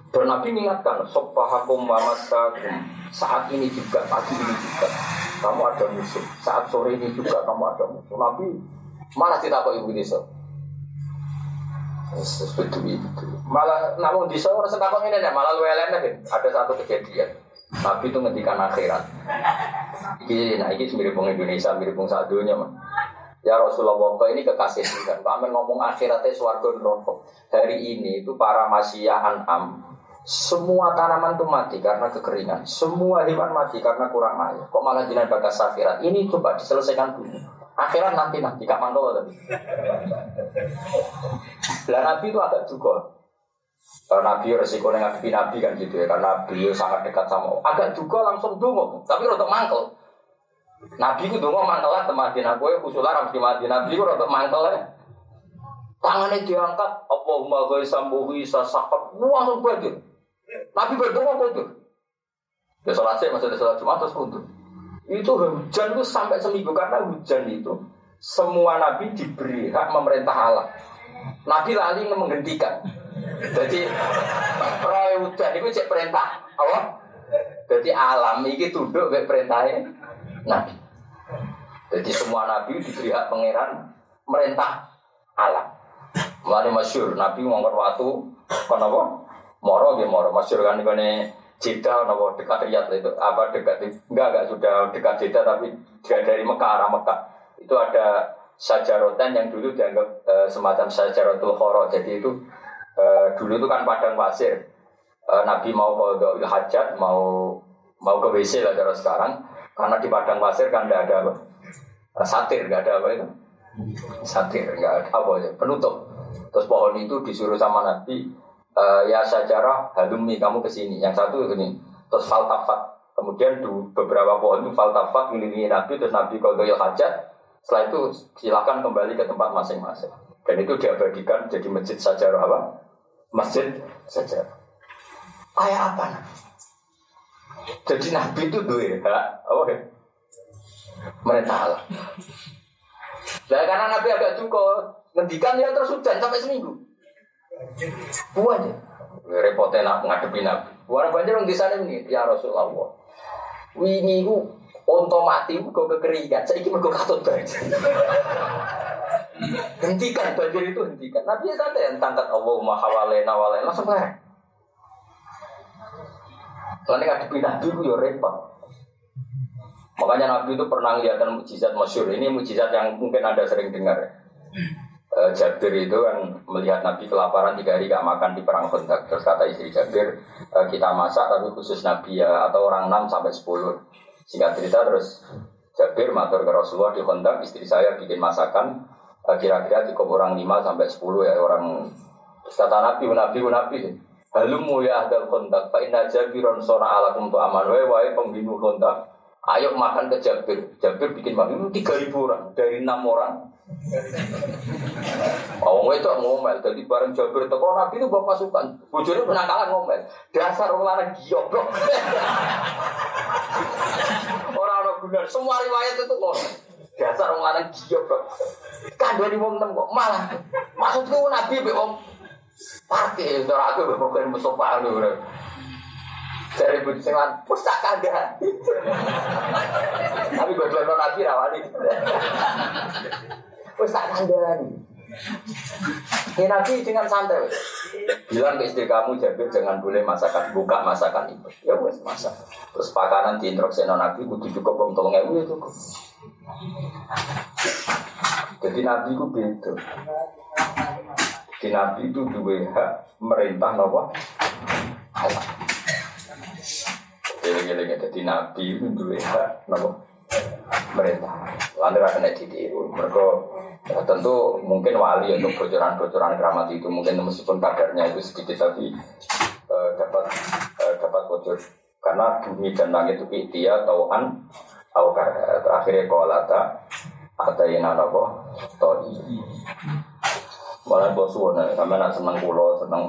A: Dan Nabi mengingatkan, sopahakum mamasakum. Saat ini juga, pagi ini juga, kamu ada musuh. Saat sore ini juga kamu ada musuh. Nabi Malah tidak kok ibu desa. Seperti itu. Malah namun di sana orang sedekah ini malah lu elena Ada satu kejadian. Nabi itu ngendikan akhirat. Ini, nah ini mirip orang Indonesia, mirip orang sadunya mah. Ya Rasulullah, Bapak ini kekasih kan. Pak Amin ngomong akhiratnya suarga neraka. Hari ini itu para masyiyah an'am semua tanaman itu mati karena kekeringan. Semua hewan mati karena kurang air. Kok malah jinan batas akhirat? Ini coba diselesaikan dulu. Akhirat nanti nanti gak mantau tapi. Lah Nabi itu agak juga. Nabi resiko ngadepi Nabi kan gitu ya karena beliau sangat dekat sama agak juga langsung dungo tapi untuk mangkel. Nabi itu dungo mangkel lah teman di Nabi kusulah harus di Nabi itu untuk mangkel ya tangannya diangkat Allahumma ghai sambuhi sasakat langsung banjir Nabi berdungo kuntur ya sholat sih maksudnya sholat Jumat terus kuntur itu hujan itu sampai seminggu karena hujan itu semua nabi diberi hak memerintah Allah. Nabi lali menghentikan. Jadi roy hujan itu cek perintah Allah. Jadi alam ini tunduk ke perintahnya Nabi. Jadi semua nabi diberi hak pangeran merintah alam. Mulai masyur Nabi ngomong waktu kenapa? Moro dia moro masyur kan ini Jeddah nopo dekat Riyadh itu apa dekat enggak enggak sudah dekat Jeddah tapi dia dari Mekah arah Mekah. Itu ada sajarotan yang dulu dianggap e, semacam sajarotul khoro. Jadi itu e, dulu itu kan padang pasir. E, Nabi mau ke hajat mau mau ke WC lah kalau sekarang. Karena di padang pasir kan tidak ada apa. Satir nggak ada apa itu. Satir nggak ada apa ya penutup. Terus pohon itu disuruh sama Nabi uh, ya sejarah halumi kamu ke sini. Yang satu ini terus faltafat. Kemudian du, beberapa pohon itu faltafat melindungi Nabi terus Nabi kodoil hajat. Setelah itu silakan kembali ke tempat masing-masing. Dan itu diabadikan jadi masjid sejarah apa? Masjid sejarah. Kayak apa nah? Jadi Nabi itu dua ya, oh ya. Mereka Allah. Nah, karena Nabi agak cukup, ngendikan ya terus hujan sampai seminggu. Buat aja. Repotnya nak ngadepi nabi. Banyak orang di sana ini ya Rasulullah. Wingi ku onto mati ku kekeringan. Saya ingin mergo katut banjir. hentikan banjir itu hentikan. Nabi ya santai tangkat Allahumma hawalena walena langsung bareng. Lalu ngadepi nabi ku ya repot. Makanya Nabi itu pernah lihat mujizat masyur. Ini mujizat yang mungkin Anda sering dengar. Eh, Jabir itu kan melihat Nabi kelaparan tiga hari gak makan di perang Khandaq. Terus kata istri Jabir, e, kita masak tapi khusus Nabi ya atau orang 6 sampai 10. Singkat cerita terus Jabir matur ke Rasulullah di Khandaq, istri saya bikin masakan e, kira-kira cukup orang 5 sampai 10 ya orang terus kata Nabi, Nabi, Nabi Halumu ya ahdal Khandaq, fa inna Jabiron sona alakum tu aman wae wae pembinu Khandaq. Ayo makan ke Jabir. Jabir bikin makan tiga ribu orang dari enam orang. Oh, itu ngomel. Jadi bareng Jabir teko Nabi itu bapak pasukan. Bojone penangkalan ngomel. Dasar orang lanang goblok. Orang-orang benar. Semua riwayat itu ngomel. Dasar orang lanang goblok. Kandani wong tem kok malah. Maksudku Nabi be wong parkir ora aku bukan Mustafa lho. Dari bujuk sing lan kandhani. Tapi gue nabi rawani. Wis tak kandhani. Ya Nabi dengan santai wes. Bilang ke istri kamu Jabir jangan boleh masakan buka masakan itu. Ya wes masak. Terus pakanan di introksi Nabi kudu cukup bom tolong ya. Jadi Nabi itu beda. Di Nabi itu dua hak merintah nopo halal. Jadi jadi Nabi itu dua hak nopo merintah. Lalu akan ditiru. Mereka ya, tentu mungkin wali untuk bocoran-bocoran keramat itu mungkin meskipun kadarnya itu sedikit tapi eh, dapat eh, dapat bocor. Karena bumi dan langit itu dia tauan atau terakhirnya kolata ada yang apa tadi malah bos suwon sama nak seneng pulau seneng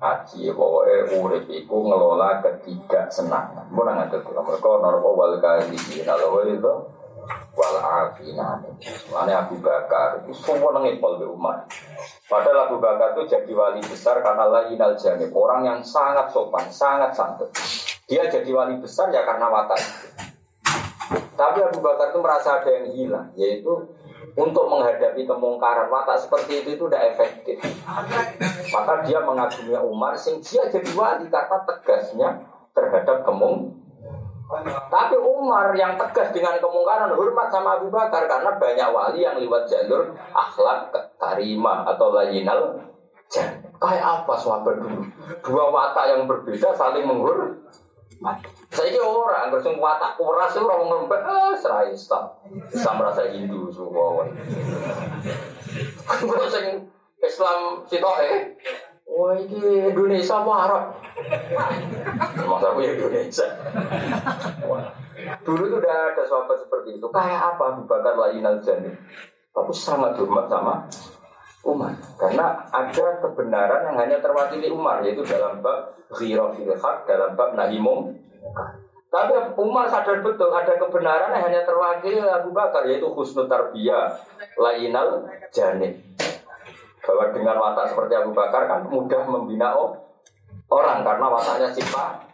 A: kaji pokoknya urip iku ngelola ketiga senang mau nanti kalau mereka wal kali kalau itu wal afina Abu Bakar itu semua nengipol di umat. Padahal Abu Bakar itu jadi wali besar karena lainal janib orang yang sangat sopan, sangat santun. Dia jadi wali besar ya karena watak Tapi Abu Bakar itu merasa ada yang hilang, yaitu untuk menghadapi kemungkaran watak seperti itu itu tidak efektif. Maka dia mengagumi Umar, sehingga dia jadi wali karena tegasnya terhadap kemung tapi Umar yang tegas dengan kemungkaran hormat sama Abu Bakar karena banyak wali yang lewat jalur akhlak karimah atau layinal Kayak apa sahabat dulu? Dua watak yang berbeda saling menghur. Saya ini orang, langsung watak kuras itu orang ngembek, ah, serai Islam. Islam merasa Hindu semua. Kalau Islam eh Wah, ini Indonesia apa Arab? Masa aku Indonesia. Dulu itu udah ada sahabat seperti itu. Kayak apa Abu Bakar lain al jani. Aku sangat hormat sama Umar. Karena ada kebenaran yang hanya terwakili Umar. Yaitu dalam bab ghirah haq, dalam bab nahimum. Tapi Umar sadar betul ada kebenaran yang hanya terwakili Abu Bakar. Yaitu husnul tarbiyah lainal jani bahwa dengan watak seperti Abu Bakar kan mudah membina orang karena wataknya sifat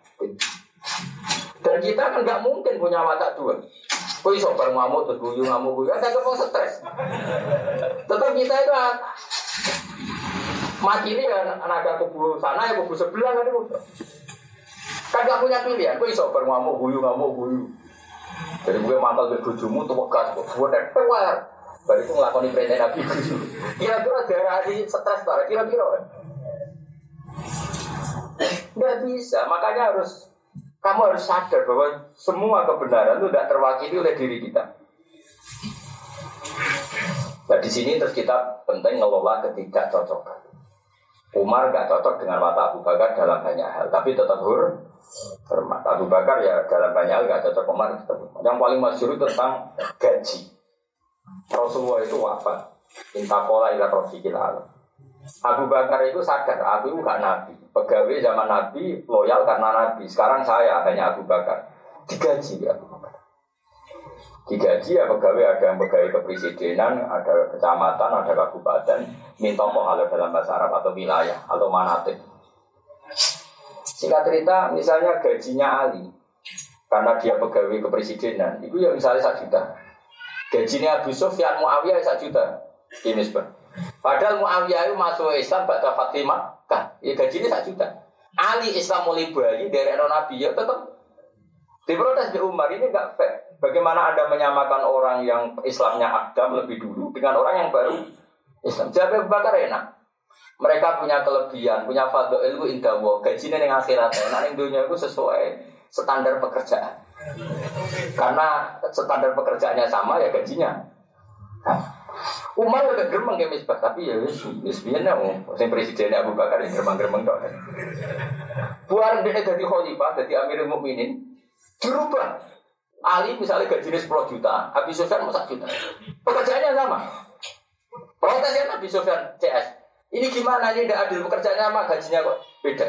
A: dan kita kan nggak mungkin punya watak dua Kau iso bareng ngamuk terus guyu ngamuk guyu, ada kepong stres. Tetap kita itu mati ini ya ada kubu sana ya kubu sebelah kan itu. Kan gak punya pilihan, kau iso bareng ngamuk guyu ngamuk guyu. Jadi gue mantel ke bujumu tuh bekas, buat tewer. Baru itu ngelakoni perintah Nabi Kira-kira darah ini stres tak? Kira-kira Nggak bisa, makanya harus kamu harus sadar bahwa semua kebenaran itu tidak terwakili oleh diri kita. Nah di sini terus kita penting ngelola ketidakcocokan. Umar nggak cocok dengan mata Abu Bakar dalam banyak hal, tapi tetap hur. Abu Bakar ya dalam banyak hal nggak cocok Umar. Yang paling masyhur tentang gaji. Rasulullah itu wafat. Intakola ila rofiqil alam. Abu Bakar itu sadar, Abu gak nabi. Pegawai zaman nabi loyal karena nabi. Sekarang saya hanya Abu Bakar. Digaji ya Abu Bakar. Digaji ya pegawai ada yang pegawai kepresidenan, ada kecamatan, ada kabupaten. Minta kalau dalam bahasa Arab atau wilayah atau manatik. Singkat cerita, misalnya gajinya Ali, karena dia pegawai kepresidenan, itu ya misalnya satu juta. Gajinya Abu Sufyan Muawiyah satu juta. Ini sebab. Padahal Muawiyah itu masuk Islam pada Fatimah. Kan, ya gajinya satu juta. Ali Islam mulai bayi dari Nabi ya tetap diprotes di Umar ini enggak fair. Bagaimana Anda menyamakan orang yang Islamnya Adam lebih dulu dengan orang yang baru Islam? Jawab Abu Bakar enak. Mereka punya kelebihan, punya fadl ilmu indah gajinya yang akhirat. Yang dunia itu sesuai standar pekerjaan. Karena standar pekerjaannya sama ya gajinya. Umar lebih geremeng kayak misbah, tapi ya wis wis ya sing presidennya Abu Bakar yang geremeng-geremeng tok. Buar dia jadi khalifah, jadi Amirul Mukminin, dirubah. Ali misalnya gajinya 10 juta, Abi Sufyan 1 juta. Pekerjaannya sama. Protesnya Abi Sufyan CS. Ini gimana ini tidak adil pekerjaannya sama gajinya kok beda.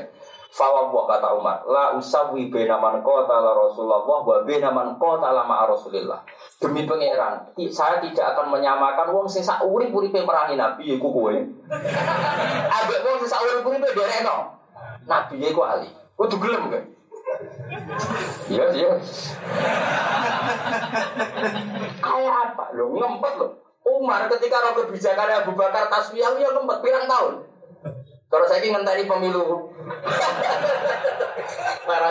A: Fawwah kata Umar, la usawi bena man qatala Rasulullah wa bena man qatala ma'a Rasulillah. Demi pangeran, saya tidak akan menyamakan wong sing sak urip-uripe merangi nabi iku kowe. Ambek wong sing sak urip-uripe derekno. Nabi iku ali. Kudu gelem kan? Iya, iya. Kayak apa? Lo ngempet lo. Umar ketika roh kebijakan Abu Bakar tasbih ya ngempet pirang tahun. Kalau saya ngenteni pemilu. Para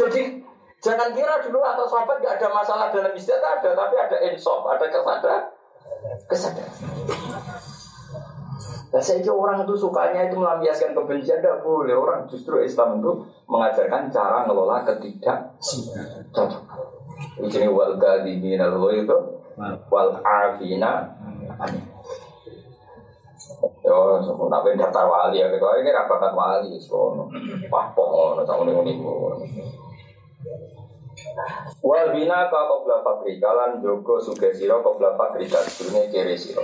A: Jadi jangan kira dulu atau sahabat gak ada masalah dalam istiadat ada, tapi ada insaf, ada kesadaran, kesadaran. Nah, saya kira orang itu sukanya itu melampiaskan kebencian, tidak boleh. Orang justru Islam itu mengajarkan cara ngelola ketidak cocok. Ini wal gadimina itu wal afina. Yo, nak ben daftar wali ya, gitu. Ini rapakan wali, so, wah, pokoknya, tak unik-unik. Wal bina ka kobla fabrikalan jogo sugesiro kobla fabrikat sebelumnya kiri siro.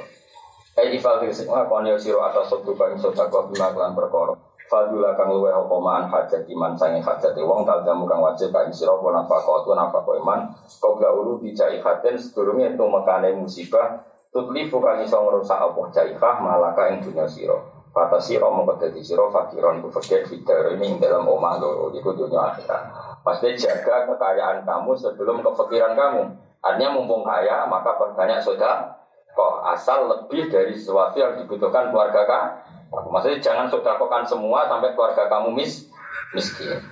A: Eh ifal fisik ngakon yo siro atas sotu kang sodako bima kelan perkara. Fadula kang luwe apa man hajat iman sange hajat wong taljamu kang wajib kang sira apa nafaqah tu nafaqah iman. Qabla ulu bijai haten sedurunge itu mekane musibah tutlifu kang iso ngrusak apa jaifah malaka ing dunya sira. Kata sira mongko dadi sira fakiron ku fakir ini dalam omah loro iku dunya akhirat. Pasti jaga kekayaan kamu sebelum kefikiran kamu. Artinya mumpung kaya maka perbanyak saudara kok asal lebih dari sesuatu yang dibutuhkan keluarga kamu. Maksudnya jangan sodakokan semua sampai keluarga kamu mis miskin.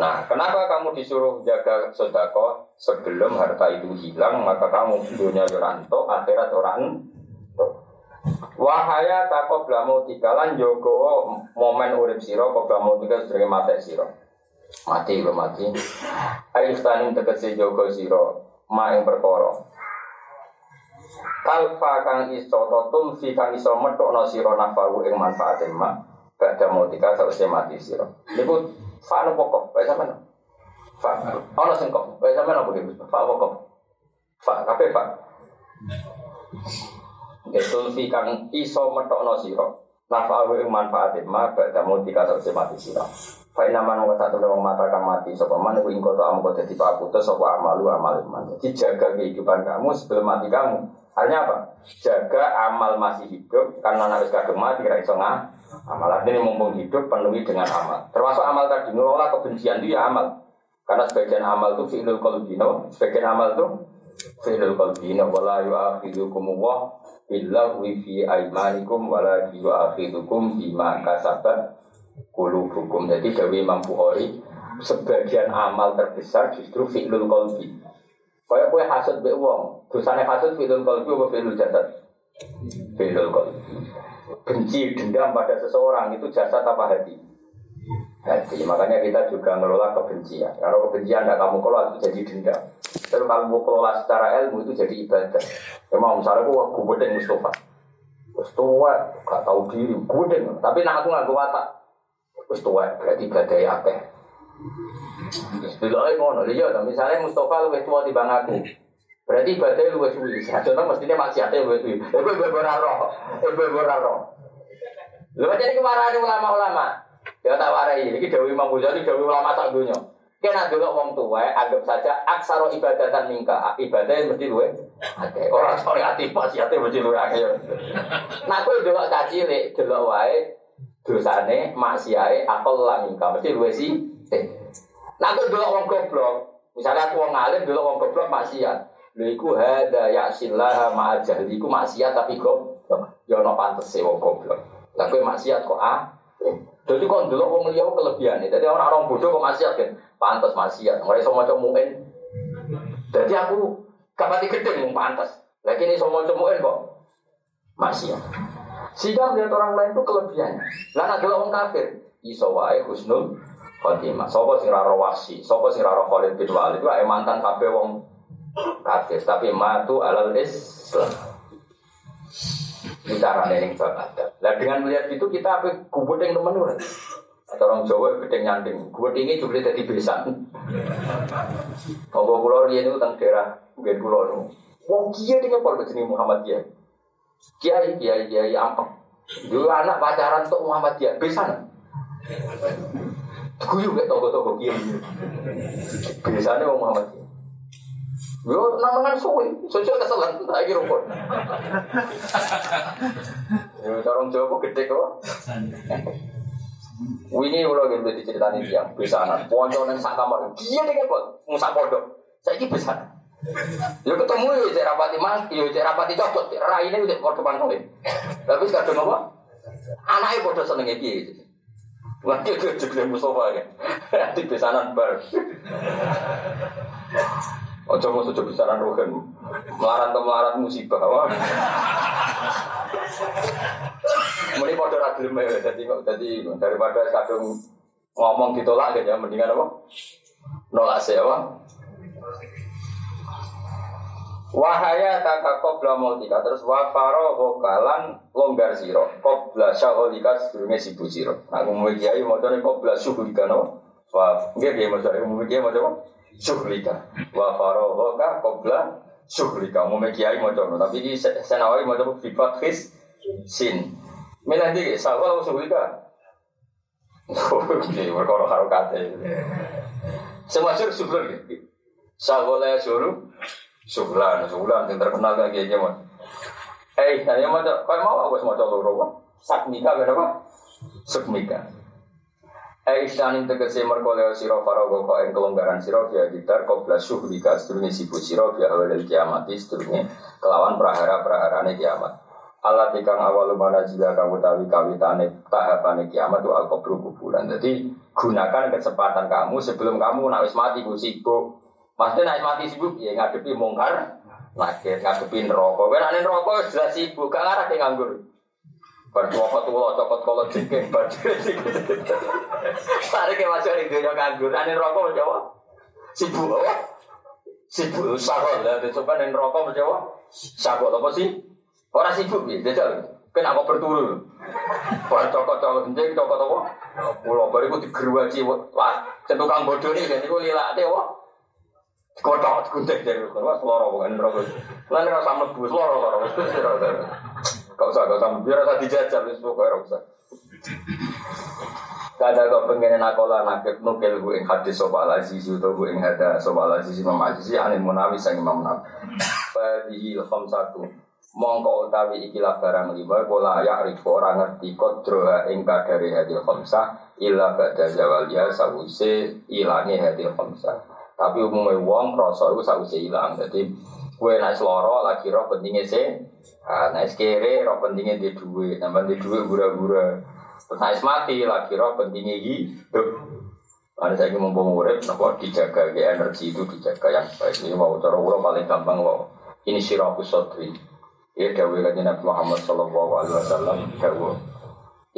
A: Nah, kenapa kamu disuruh jaga sodako sebelum harta itu hilang, maka kamu dunia yoranto, akhirat orang Wahaya tako blamu tikalan jogo momen urip siro, kok blamu tiga sering mati siro. Mati lo mati. Ayo stanin tegesi jogo siro, ma yang perkoro kalfa kang iso totum fi kang iso metokno sira nafahu ing manfaat ma badha mutika sausé mati sira niku fa no pokok bae sampean fa ono sing kok. Bae sampean apa iki fa pokok fa kape fa Getul fi kang iso metokno sira. Nafahu ing manfaat ma badha mutika sausé mati sira Fa ina man wa mata kang mati sapa man iku ing kota amu dadi sapa amalu amal iman. Jadi jaga kehidupan kamu sebelum mati kamu. Artinya apa? Jaga amal masih hidup karena wis kadung mati kira iso amal. Artinya mumpung hidup penuhi dengan amal. Termasuk amal tadi ngelola kebencian dia amal. Karena sebagian amal itu fi'lul qalbi, no? Sebagian amal itu fi'lul qalbi, no? Wala yu'akhidukum Allah illa fi aimanikum wala yu'akhidukum bima kasabat hukum. Jadi Dewi Imam Bukhari sebagian amal terbesar justru fi'lul qalbi. Kaya kue hasud be wong, dosane hasud fi'lul qalbi apa fi'lul jasad? Fi'lul qalbi. Benci dendam pada seseorang itu jasad apa hati? Hati. Makanya kita juga ngelola kebencian. Kalau kebencian tidak kamu kelola itu jadi dendam. Kalau kamu kelola secara ilmu itu jadi ibadah. Memang misalnya gue gue bedeng Mustafa. Mustafa gak tahu diri, gue Tapi nak aku nggak gue watak. Wis tua berarti badai akeh. Bila ngono, iya, misalnya Mustafa lebih tua di bang aku, berarti badai luwes suwi. Contoh mestinya maksiatnya luwes suwi. Ibu ibu roh, ibu ibu roh. Lalu jadi kemarahan ulama-ulama. Ya tak warai, ini Dewi Imam Ghazali, Dewi ulama tak dunia. Kena dulu wong tua, anggap saja aksaro ibadatan mingka. Ibadahnya mesti luwe. Oke, orang soal hati maksiatnya mesti luwe. Nah, aku dulu kacil, dulu wae dosane maksiate akal lamingka mesti luwe sih eh nah aku dulu wong goblok. Misalnya aku wong alim dulu wong goblok maksiat. Lha iku hada ya'sillah ma jahli. Iku maksiat tapi goblok ya ono pantes e wong goblok. Lha kowe maksiat kok ah? Jadi kok dulu wong liya kelebihan jadi orang orang bodoh kok maksiat kan pantes maksiat. Ora iso maca muin. Jadi aku kapati gede mung pantes. Lagi ini iso maca muin kok maksiat sehingga melihat orang lain itu kelebihannya. Lah nek orang kafir, iso wae husnul khotimah. Sapa sing ora wasi, sapa sing ora Khalid bin Walid wae mantan kabeh wong kafir, tapi matu alal Islam. Bicara nening ada. Lah dengan melihat itu kita apa kubudeng temen ora? Atau orang Jawa gede nyanting, tinggi juga jadi besan. Kalau pulau dia itu tentang daerah, mungkin pulau Wong kia dengan pol Muhammad dia. Kiai, kiai, kiai ampeng. Dulu anak pacaran untuk Muhammadiyah, bisa nih. Guyu kayak toko-toko kiai. Biasanya mau Muhammadiyah. Yo namengan suwi, sosial keselan, tak kira pun. Yo orang Jawa gede kok. Wingi ulo gitu diceritani dia besanan. Ponco nang sak kamar. Dia nek kok musak pondok. Saiki besan. Yo ketemu yo cek rapati mang, yo cek rapati cocok, raine udah padha pantole. Tapi kadang apa? Anaknya senenge piye gitu. Lagi ke juga Mustafa ya. Di besanan bar. Ojo mau sudah besanan rohen. Melarat melarat musibah. Wah. Mending pada ragil ya. Jadi jadi daripada kadung ngomong ditolak ya mendingan apa? Nolak sih apa? Wahaya taka kobla mautika terus wafaro vokalan longgar siro kobla syahulika sedurunge sibu siro. Aku mau kiai mau tanya kobla syuhulika no. Wah, enggak kiai mau tanya mau kiai mau tanya syuhulika. Wafaro voka kobla syuhulika. Mau kiai mau tanya tapi di senawai mau tanya fibat his sin. Milih di sahul atau syuhulika. Oke, berkorok harokatnya. Semua suruh gitu. Sahulnya suruh Subulan, subulan yang terkenal kayak gini mas. Eh, saya mau kau mau aku mau coba loro Sakmika berapa? Sakmika. Eh, istanin tegese merkoleo siro farogo kau yang kelonggaran siro via gitar kau belas suhlika sedurunge sibu siro via awal kiamat sedurunge kelawan prahara praharane kiamat. Allah tikang awal mana jika kamu tahu kawitane tahapan kiamat itu alkobru kuburan. Jadi gunakan kesempatan kamu sebelum kamu nak mati ku sibuk Pasti naik mati sibuk ya ngadepi mungkar, nakir ngadepi neraka. Kowe nek neraka jelas sibuk, gak ngarah ke nganggur. Berdoa tua, cokot kolot jengking, berdoa Tarik ke masuk di dunia nganggur, ane neraka menjawab sibuk apa? Sibuk sakol lah, coba ane neraka menjawab sakol apa sih? Orang sibuk ya, jajal. Kena aku berturu. Wah, cokot-cokot jengking, cokot apa? Pulau bariku digeruaci, wah, centukang bodoh nih, jadi gue lilak, apa? Kotok gunting dari rumah seloro bukan rokok. Lan ora sama mlebu seloro seloro. Kau usah, kau usah biar rasa dijajal wis pokoke ora usah. Kada kau pengen nakola nakep nukil gue ing hadis sopa aziz itu gue ing hada sopa aziz imam aziz anil munawi sang imam nawawi. Fadihi ilham satu. Mongko utawi ikilah barang lima Kula ya'rifu orang ngerti kodroha ing kadari hadil khamsah Illa ba'da zawaliya sawuse ilangi hadil khamsah tapi umumnya wong rasa itu sausi hilang. Jadi kue naik seloro lagi roh pentingnya sih. Nah, naik kere roh pentingnya di duit. Nambah di duit gura-gura. Naik mati lagi roh pentingnya hidup. Ada saya ingin mumpung urip, nopo dijaga ke energi itu dijaga yang baik. Ini mau cara ulo paling gampang loh. Ini siraku sotri. Ya dawe kanjeng Nabi Muhammad Sallallahu Alaihi Wasallam dawe.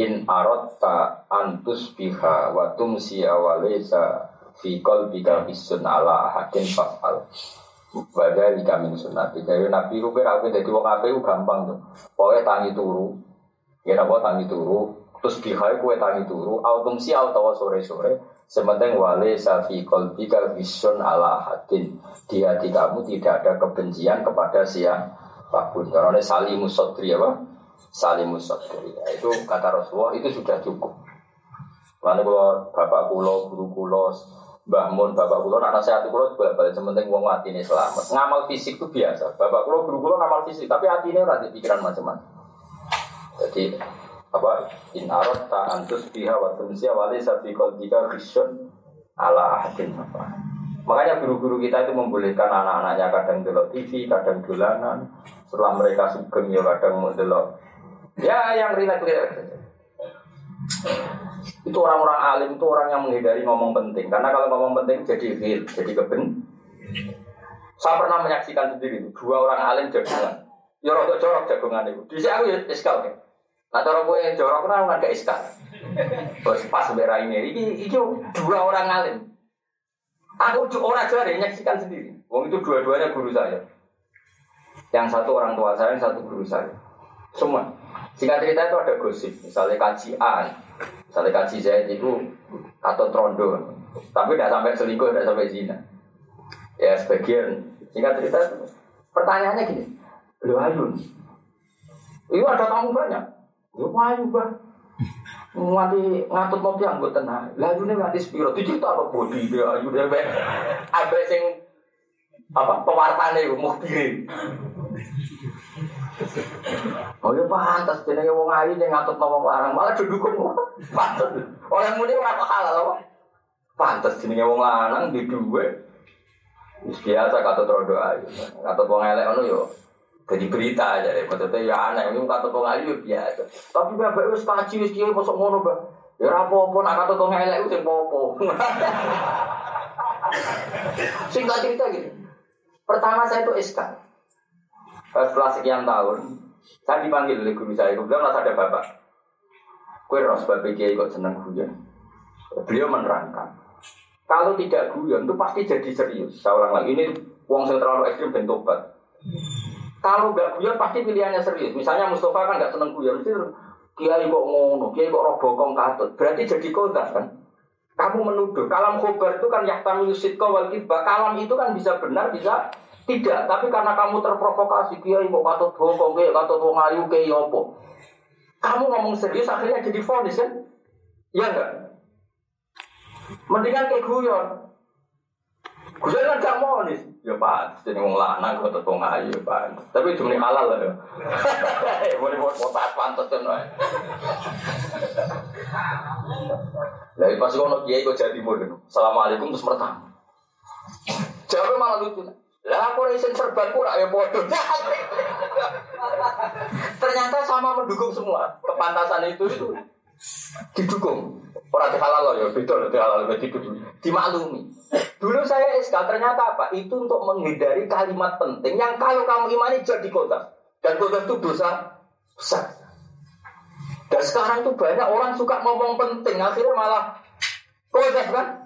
A: In arot ta antus biha wa tumsi awalesa fi qalbika bisun ala ahadin fa'al Baga di kami sunat. Jadi nabi itu aku jadi wong ape gampang tuh. Pokoknya tangi turu. Ya napa tangi turu. Terus bihai kue tangi turu. Autum si tawa sore sore. Sementing wale safi kolbika bisun ala hadin. Di hati kamu tidak ada kebencian kepada siapa pun. Karena salimus sodri apa? Salimus sodri. Itu kata Rasulullah itu sudah cukup. Lalu kalau bapak kulo, guru kulo, Mbah Mun, bapak kulo, nak nasihat kulo juga balik sementing wong ini selamat. Ngamal fisik itu biasa. Bapak kulo, guru kulo ngamal fisik, tapi hati ini orang pikiran macam-macam. Jadi apa in arot ta antus biha wa tumsiya wali sabi jika risun ala ahadin apa. Makanya guru-guru kita itu membolehkan anak-anaknya kadang delok TV, kadang dolanan. Setelah mereka sugeng ya kadang mau delok. Ya yang rileks-rileks itu orang-orang alim itu orang yang menghindari ngomong penting. Karena kalau ngomong penting jadi real jadi keben. Saya pernah menyaksikan sendiri dua orang alim jagungan. Ya rotok jorok jagungan itu. Di sini aku ya iskal nih. Nah cara gue yang jorok kan nggak iskal. Bos pas bera ini ini itu dua orang alim. Aku orang jari menyaksikan sendiri. Wong itu dua-duanya guru saya. Yang satu orang tua saya yang satu guru saya. Semua. Singkat cerita itu ada gosip, misalnya kaji A, misalnya kaji Z itu atau trondo, tapi tidak sampai selingkuh, tidak sampai zina. Ya sebagian, singkat cerita pertanyaannya gini, lu ayun, itu ada tamu banyak, lu ayu bah, nganti ngatut mobil yang gue tenang, lalu ini nganti spiro, tujuh itu apa body dia ayu dia baik, apa yang apa pewartane mobil Oh ya pantas jenenge wong ayu yang ngatur wong larang malah didukung. Pantes. Oleh muni ora halal apa? Pantes jenenge wong lanang di duwe. Biasa kata trodo ayu. Kata wong elek ngono yo jadi berita aja deh, maksudnya ya aneh, ini kata wong ayu biasa. Tapi bapak wis kaji wis kiai masuk ngono, Mbak. Ya apa-apa nak kata wong elek sing popo. Singkat cerita gitu. Pertama saya itu SK. Setelah sekian tahun, saya dipanggil oleh guru saya. Kemudian masih ada bapak. Kue ros bapak kiai kok seneng guyon. Beliau menerangkan. Kalau tidak guyon itu pasti jadi serius. Saya ulang lagi ini uang yang terlalu ekstrim dan tobat. Kalau nggak guyon pasti pilihannya serius. Misalnya Mustafa kan nggak seneng guyon, mesti kiai kok ngono, kiai kok roh bokong katut. Berarti jadi kodas kan? Kamu menuduh. Kalam khobar itu kan yahtamilu sitka wal Kalam itu kan bisa benar, bisa tidak. Tapi karena kamu terprovokasi, kiai mau katut bokong, kiai katut wong ayu, kiai opo. Kamu ngomong serius akhirnya jadi fonis kan? Iya enggak? Mendingan kayak guyon. Guyon kan gak mau nih. Ya pak, jadi wong lanang kok tetep ayu pak. Tapi cuma halal lah ya. Boleh buat potas pantas nih. Lah pas ngono kiai kok jadi mulu. Assalamualaikum terus pertama. Jawabnya malah lucu. Lah aku resen serban kurang ya bodoh. Ternyata sama mendukung semua. Kepantasan itu itu didukung. Orang halal loh ya, beda loh halal itu dimaklumi. Dulu saya SK ternyata apa? Itu untuk menghindari kalimat penting yang kalau kamu imani jadi kota. Dan kota itu dosa besar. Dan sekarang tuh banyak orang suka ngomong penting, akhirnya malah kota kan?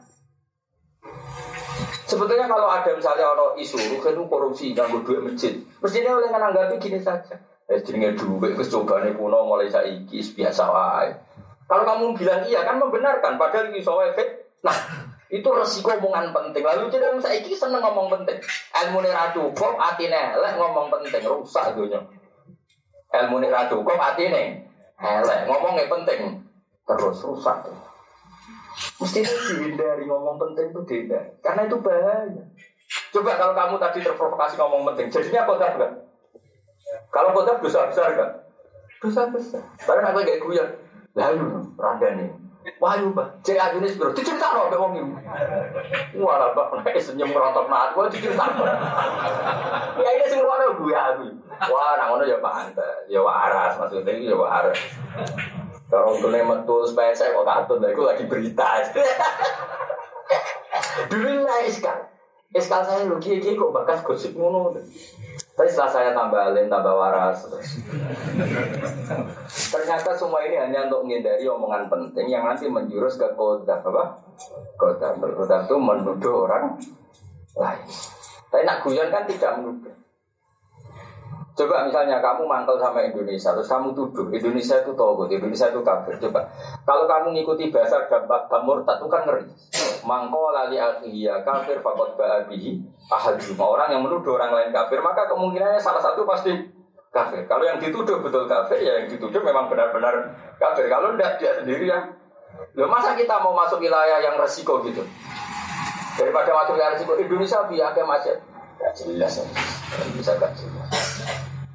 A: Sebetulnya kalau ada misalnya orang isu, itu korupsi, nganggur duit masjid, mestinya oleh menanggapi gini saja. Eh, jenenge duit, kecobaan kuno mulai saiki biasa wae. Kalau kamu bilang iya kan membenarkan, padahal ini soal efek. Nah, itu resiko omongan penting. Lalu jadi saya iki seneng ngomong penting. Ilmu ini ratu kok hati elek ngomong penting rusak dunia. Ilmu ratu kok hati elek ngomongnya penting terus rusak. Mesti dihindari ngomong penting itu tidak, karena itu bahaya. Coba kalau kamu tadi terprovokasi ngomong penting, jadinya kotor enggak? Kalau kotor dosa besar enggak? Dosa besar. Barang aku kayak guyon. Lalu nih. Wahyu bah, cek aku ini sebelum dicerita loh ini. Wah bah, nek senyum merotok nak, gue dicerita. Ya ini sing ngono gue aku. Wah, nang ngono ya pantes, ya waras maksudnya ya waras. Kalau untuk metu supaya saya kok katun, aku lagi berita. Dulu lah iskal, iskal saya lu kiai kok bakas gosip ngono. Tapi setelah saya tambah alim, tambah waras. Ternyata semua ini hanya untuk menghindari omongan penting yang nanti menjurus ke kota apa? Kota kota itu menuduh orang lain. Tapi nak guyon kan tidak menuduh. Coba misalnya kamu mantel sama Indonesia, terus kamu tuduh Indonesia itu togut, Indonesia itu kafir. Coba kalau kamu ngikuti bahasa gambar murtad itu kan ngeri. Mangko lali akhiyya kafir fakot ba'abihi ahaduma. Orang yang menuduh orang lain kafir, maka kemungkinannya salah satu pasti kafir. Kalau yang dituduh betul kafir, ya yang dituduh memang benar-benar kafir. Kalau tidak dia sendiri yang Loh masa kita mau masuk wilayah yang resiko gitu? Daripada masuk wilayah resiko Indonesia biar masih Gak jelas, bisa gak jelas.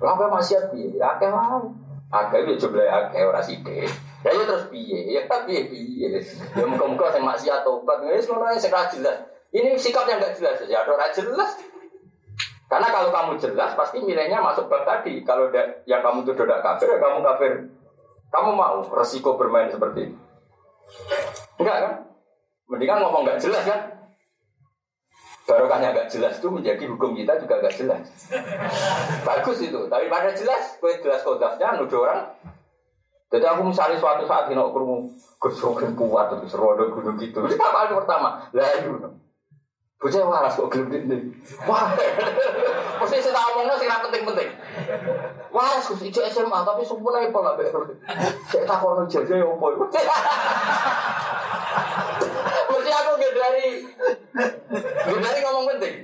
A: Lampe masih piye? Akeh wae. Akeh yo jumlah akeh ora sithik. Ya yo terus piye? Ya piye piye. Ya muga-muga sing maksiat tobat wis ngono ae sing jelas. Ini sikap yang gak jelas ya, ada jelas. Karena kalau kamu jelas pasti nilainya masuk bab tadi. Kalau yang kamu tuh tidak kafir, ya kamu kafir. Kamu mau resiko bermain seperti ini? Enggak kan? Mendingan ngomong gak jelas kan? Barokahnya agak jelas itu menjadi hukum kita juga agak jelas. Bagus itu, tapi pada jelas, kue jelas kodasnya nuduh orang. Jadi aku misalnya suatu saat aku kurung kesukaan kuat terus rodo gunung gitu. Itu apa yang pertama? Lah itu. Bocah waras kok gelem ini. Wah. Mesti saya tak omongno sing penting-penting. Waras kok ijek SMA tapi sempurna apa lah. Saya takono jaje opo iku. Mesti aku dari dari ngomong penting.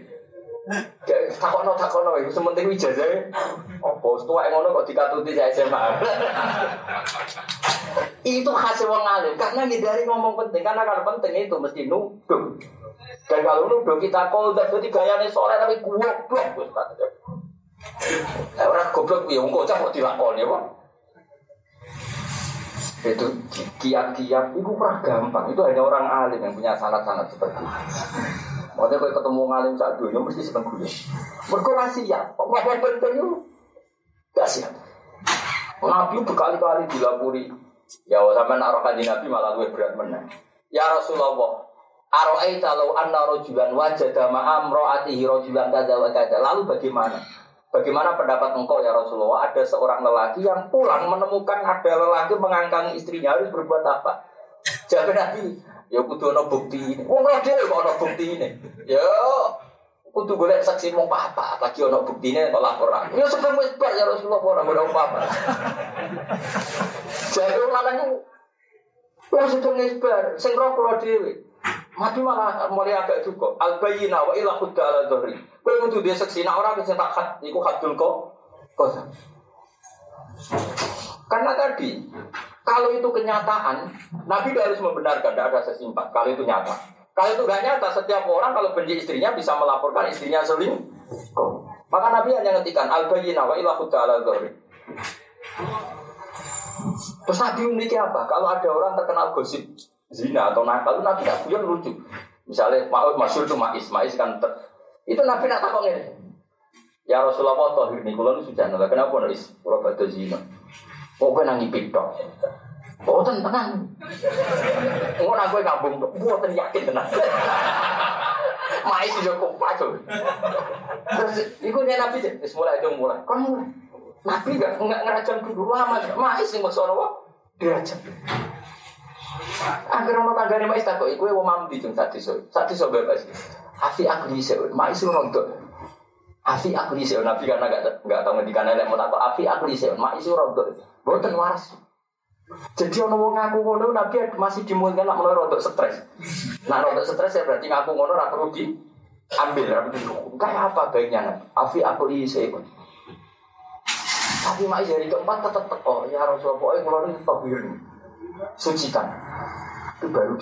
A: Takono takono itu sementing ijazah. Opo tua yang ngono kok dikatuti saya SMA. itu khas wong alim karena dari ngomong penting karena kalau penting itu mesti nuduh. Dan kalau nuduh kita koldak berarti gayanya sore tapi goblok. Nah, orang goblok ya wong kocak kok dilakoni apa? Itu kiat-kiat itu kurang gampang. Itu hanya orang alim yang punya sanat-sanat seperti itu. Makanya kalau ketemu ngalim saat dulu, mesti seneng gue. Berkolasi ya, kok nggak penting itu? Gak siap. Nabi berkali-kali dilapuri. Ya, sampai naruh kaji Nabi malah gue berat menang. Ya Rasulullah, Aro'aita law anna rojulan wajada ma'am ro'atihi rojulan kada wa kada. Lalu bagaimana? Bagaimana pendapat engkau ya Rasulullah? Ada seorang lelaki yang pulang menemukan ada lelaki mengangkangi istrinya harus berbuat apa? Jawab Nabi, ya kudu ono bukti ini. Wong ora dhewe kok bukti ini. Ya kudu golek saksi mung apa lagi ono bukti ini laporan. Ya sebelum wis bar ya Rasulullah ora ono apa-apa. Jadi lanang Wong sedeng isbar, sing roh kula dhewe. Mati malah mulai agak cukup. Al bayyina wa ila khudda ala dhari. Kowe kudu dia seksi nak ora bisa tak khat iku hadul kok. Kok. Karena tadi kalau itu kenyataan, Nabi harus membenarkan, tidak ada sesimpat. Kalau itu nyata. Kalau itu gak nyata, setiap orang kalau benci istrinya bisa melaporkan istrinya seling. Maka Nabi hanya ngetikan al bayyina wa ila khudda ala dhari. Terus Nabi memiliki apa? Kalau ada orang terkenal gosip zina atau nakal, Nabi tidak punya lucu. Misalnya Ma'ud Masyur itu Ma'is, Ma'is kan ter... itu Nabi nak takut ini. Ya Rasulullah tohir ini, kalau sudah nolak, kenapa nulis Kalau batu zina? Oh, gue nangi pitok. Oh, tenang. Nak gue ngabung, buat yakin tenang. Ma'is kompak tuh. Terus, itu dia Nabi, mulai itu mulai. Kan mulai. Nabi gak ngerajam dulu lama, Ma'is yang maksud Allah, dirajam. Akhirnya orang tanggane mais tak kok iku wong mamdi jeng tadi so. Tadi so bebas. Afi akli se mais rontok. Afi akli se nabi karena gak gak tahu ngendikan elek mau takok afi akli se mais rontok. Boten waras. Jadi ono wong ngaku ngono nabi masih dimungkinkan nak menawa rontok stres. Nah rontok stres ya berarti ngaku ngono ora perlu di ambil ora perlu. Kayak apa baiknya Afi akli se tapi mak dari keempat tetap teko ya Rasulullah pokoknya kalau ini sucikan itu baru.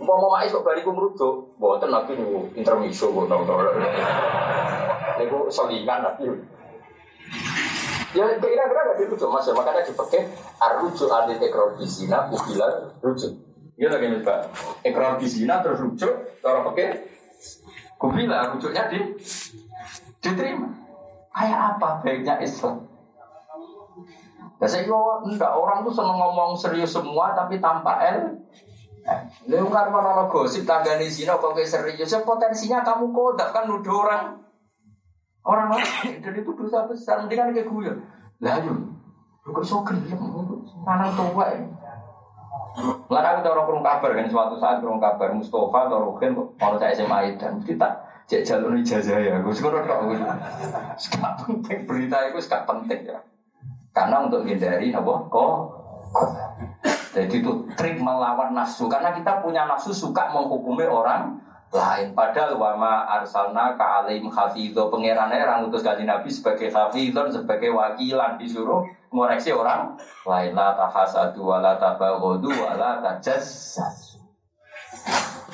A: Mau mau mais kok bariku merujuk, buatan nabi nih intermiso gue nol nol. Nego selingan nabi. Ya kira-kira gak dirujuk mas ya makanya dipakai arrujuk anti ekor bisina ubilan rujuk. Iya lagi nih pak. Ekor bisina terus rujuk, kalau pakai kubila rujuknya di diterima. Kayak apa baiknya Islam? Ya saya enggak orang tuh seneng ngomong serius semua tapi tanpa L. Lalu karena orang gosip tangga di sini kok kayak serius, ya potensinya kamu kodak kan nuduh orang orang lain dan itu dosa besar. Mendingan kayak gue. Lah yuk, lu kok so gelem, mana tua ya. Lalu aku tahu kurung kabar kan suatu saat kurung kabar Mustafa atau Rukin kalau saya SMA dan kita Cek jalur ijazah ya, gue sekolah kok gue. Sekarang penting berita itu sekarang penting ya. Karena untuk hindari apa? Kok? Jadi itu trik melawan nafsu. Karena kita punya nafsu suka menghukumi orang lain. Padahal wama arsalna ka alim hafidho pangeran orang utus nabi sebagai hafidhon sebagai wakilan disuruh ngoreksi orang lain la tahasadu wa la tabagodu wa la tajassasu.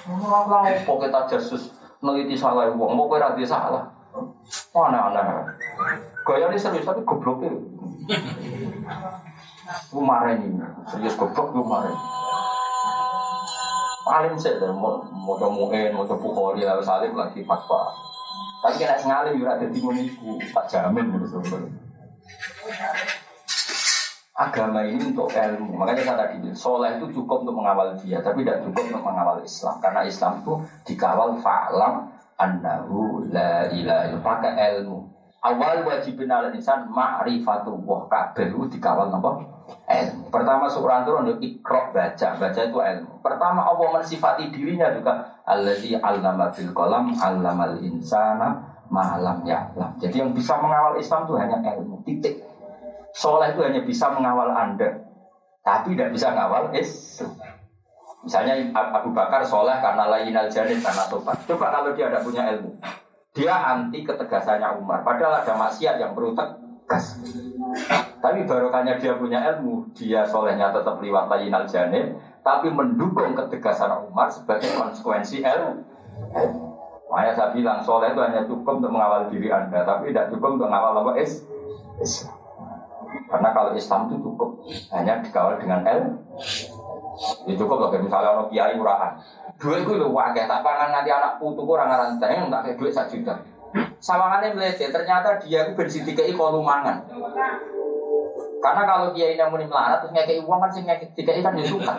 A: Ngomong-ngomong pokoknya tajasus neliti salah uang, mau kira dia salah. Mana. Gaya ini serius tapi gobloknya. Gue marah ini, serius goblok gue marah. Paling sih, mau mau comuin, mau bukhori, lalu salib lagi fatwa. Tapi kena sengalim juga ada timun itu, tak jamin gitu sebenarnya agama ini untuk ilmu. Makanya saya tadi soleh itu cukup untuk mengawal dia, tapi tidak cukup untuk mengawal Islam. Karena Islam itu dikawal fa'lam annahu la ilaha pakai ilmu. Awal wajibin ala insan ma'rifatullah kabeh itu dikawal apa? Ilmu. Pertama surah turun untuk ikro baca, baca itu ilmu. Pertama Allah mensifati dirinya juga alladzi 'allama bil qalam 'allamal insana ma'lam ya'lam. Jadi yang bisa mengawal Islam itu hanya ilmu. Titik. Soleh itu hanya bisa mengawal Anda, tapi tidak bisa mengawal Islam. Misalnya Abu Bakar soleh karena lain al karena tobat. Coba kalau dia tidak punya ilmu, dia anti ketegasannya Umar. Padahal ada maksiat yang perlu tegas. Tapi barokahnya dia punya ilmu, dia solehnya tetap liwat lain al janin, tapi mendukung ketegasan Umar sebagai konsekuensi ilmu. Makanya saya bilang soleh itu hanya cukup untuk mengawal diri anda, tapi tidak cukup untuk mengawal apa is Islam. Karena kalau Islam itu cukup hanya dikawal dengan L. Ya cukup loh, misalnya orang kiai murahan. Duit itu lu wakil, tak pangan nanti anak putu kurang ngaran yang tak kayak duit satu juta. Sawangannya melihat ternyata dia itu bensin tiga kalau mangan. Karena kalau dia ini mau melarat terus ngekei uang kan sih ngekei tiga kan dia suka.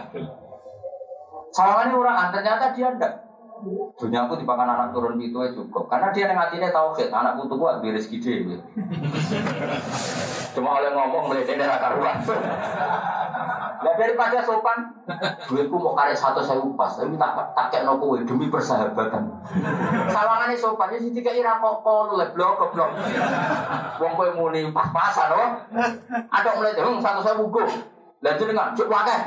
A: Sawangannya orang ternyata dia enggak. Dunia aku dipakan anak turun itu ya cukup. Karena dia yang hatinya tahu kan, anak putu buat beres gede. Cuma oleh ngomong melihat dia karuan. Ya daripada sopan, duitku mau karek satu saya upas, tapi tak tak kayak nopo demi persahabatan. Sawangannya sopan, jadi tiga ira kok lu blok blok. Wong kowe muni pas-pasan loh. Ada mulai dong satu saya buku. Lanjut dengan cuk wae.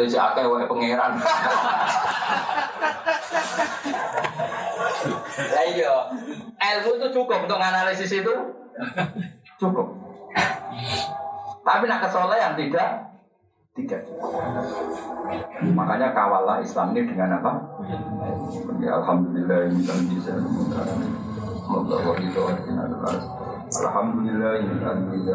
A: Jadi akeh wae pangeran. Lah iya, ilmu itu cukup untuk analisis itu. Cukup. Tapi nak kesolehan tidak tidak. Makanya kawallah Islam ini dengan apa? Ya, Alhamdulillah ini kan bisa Alhamdulillah ini kan bisa Alhamdulillah ini kan bisa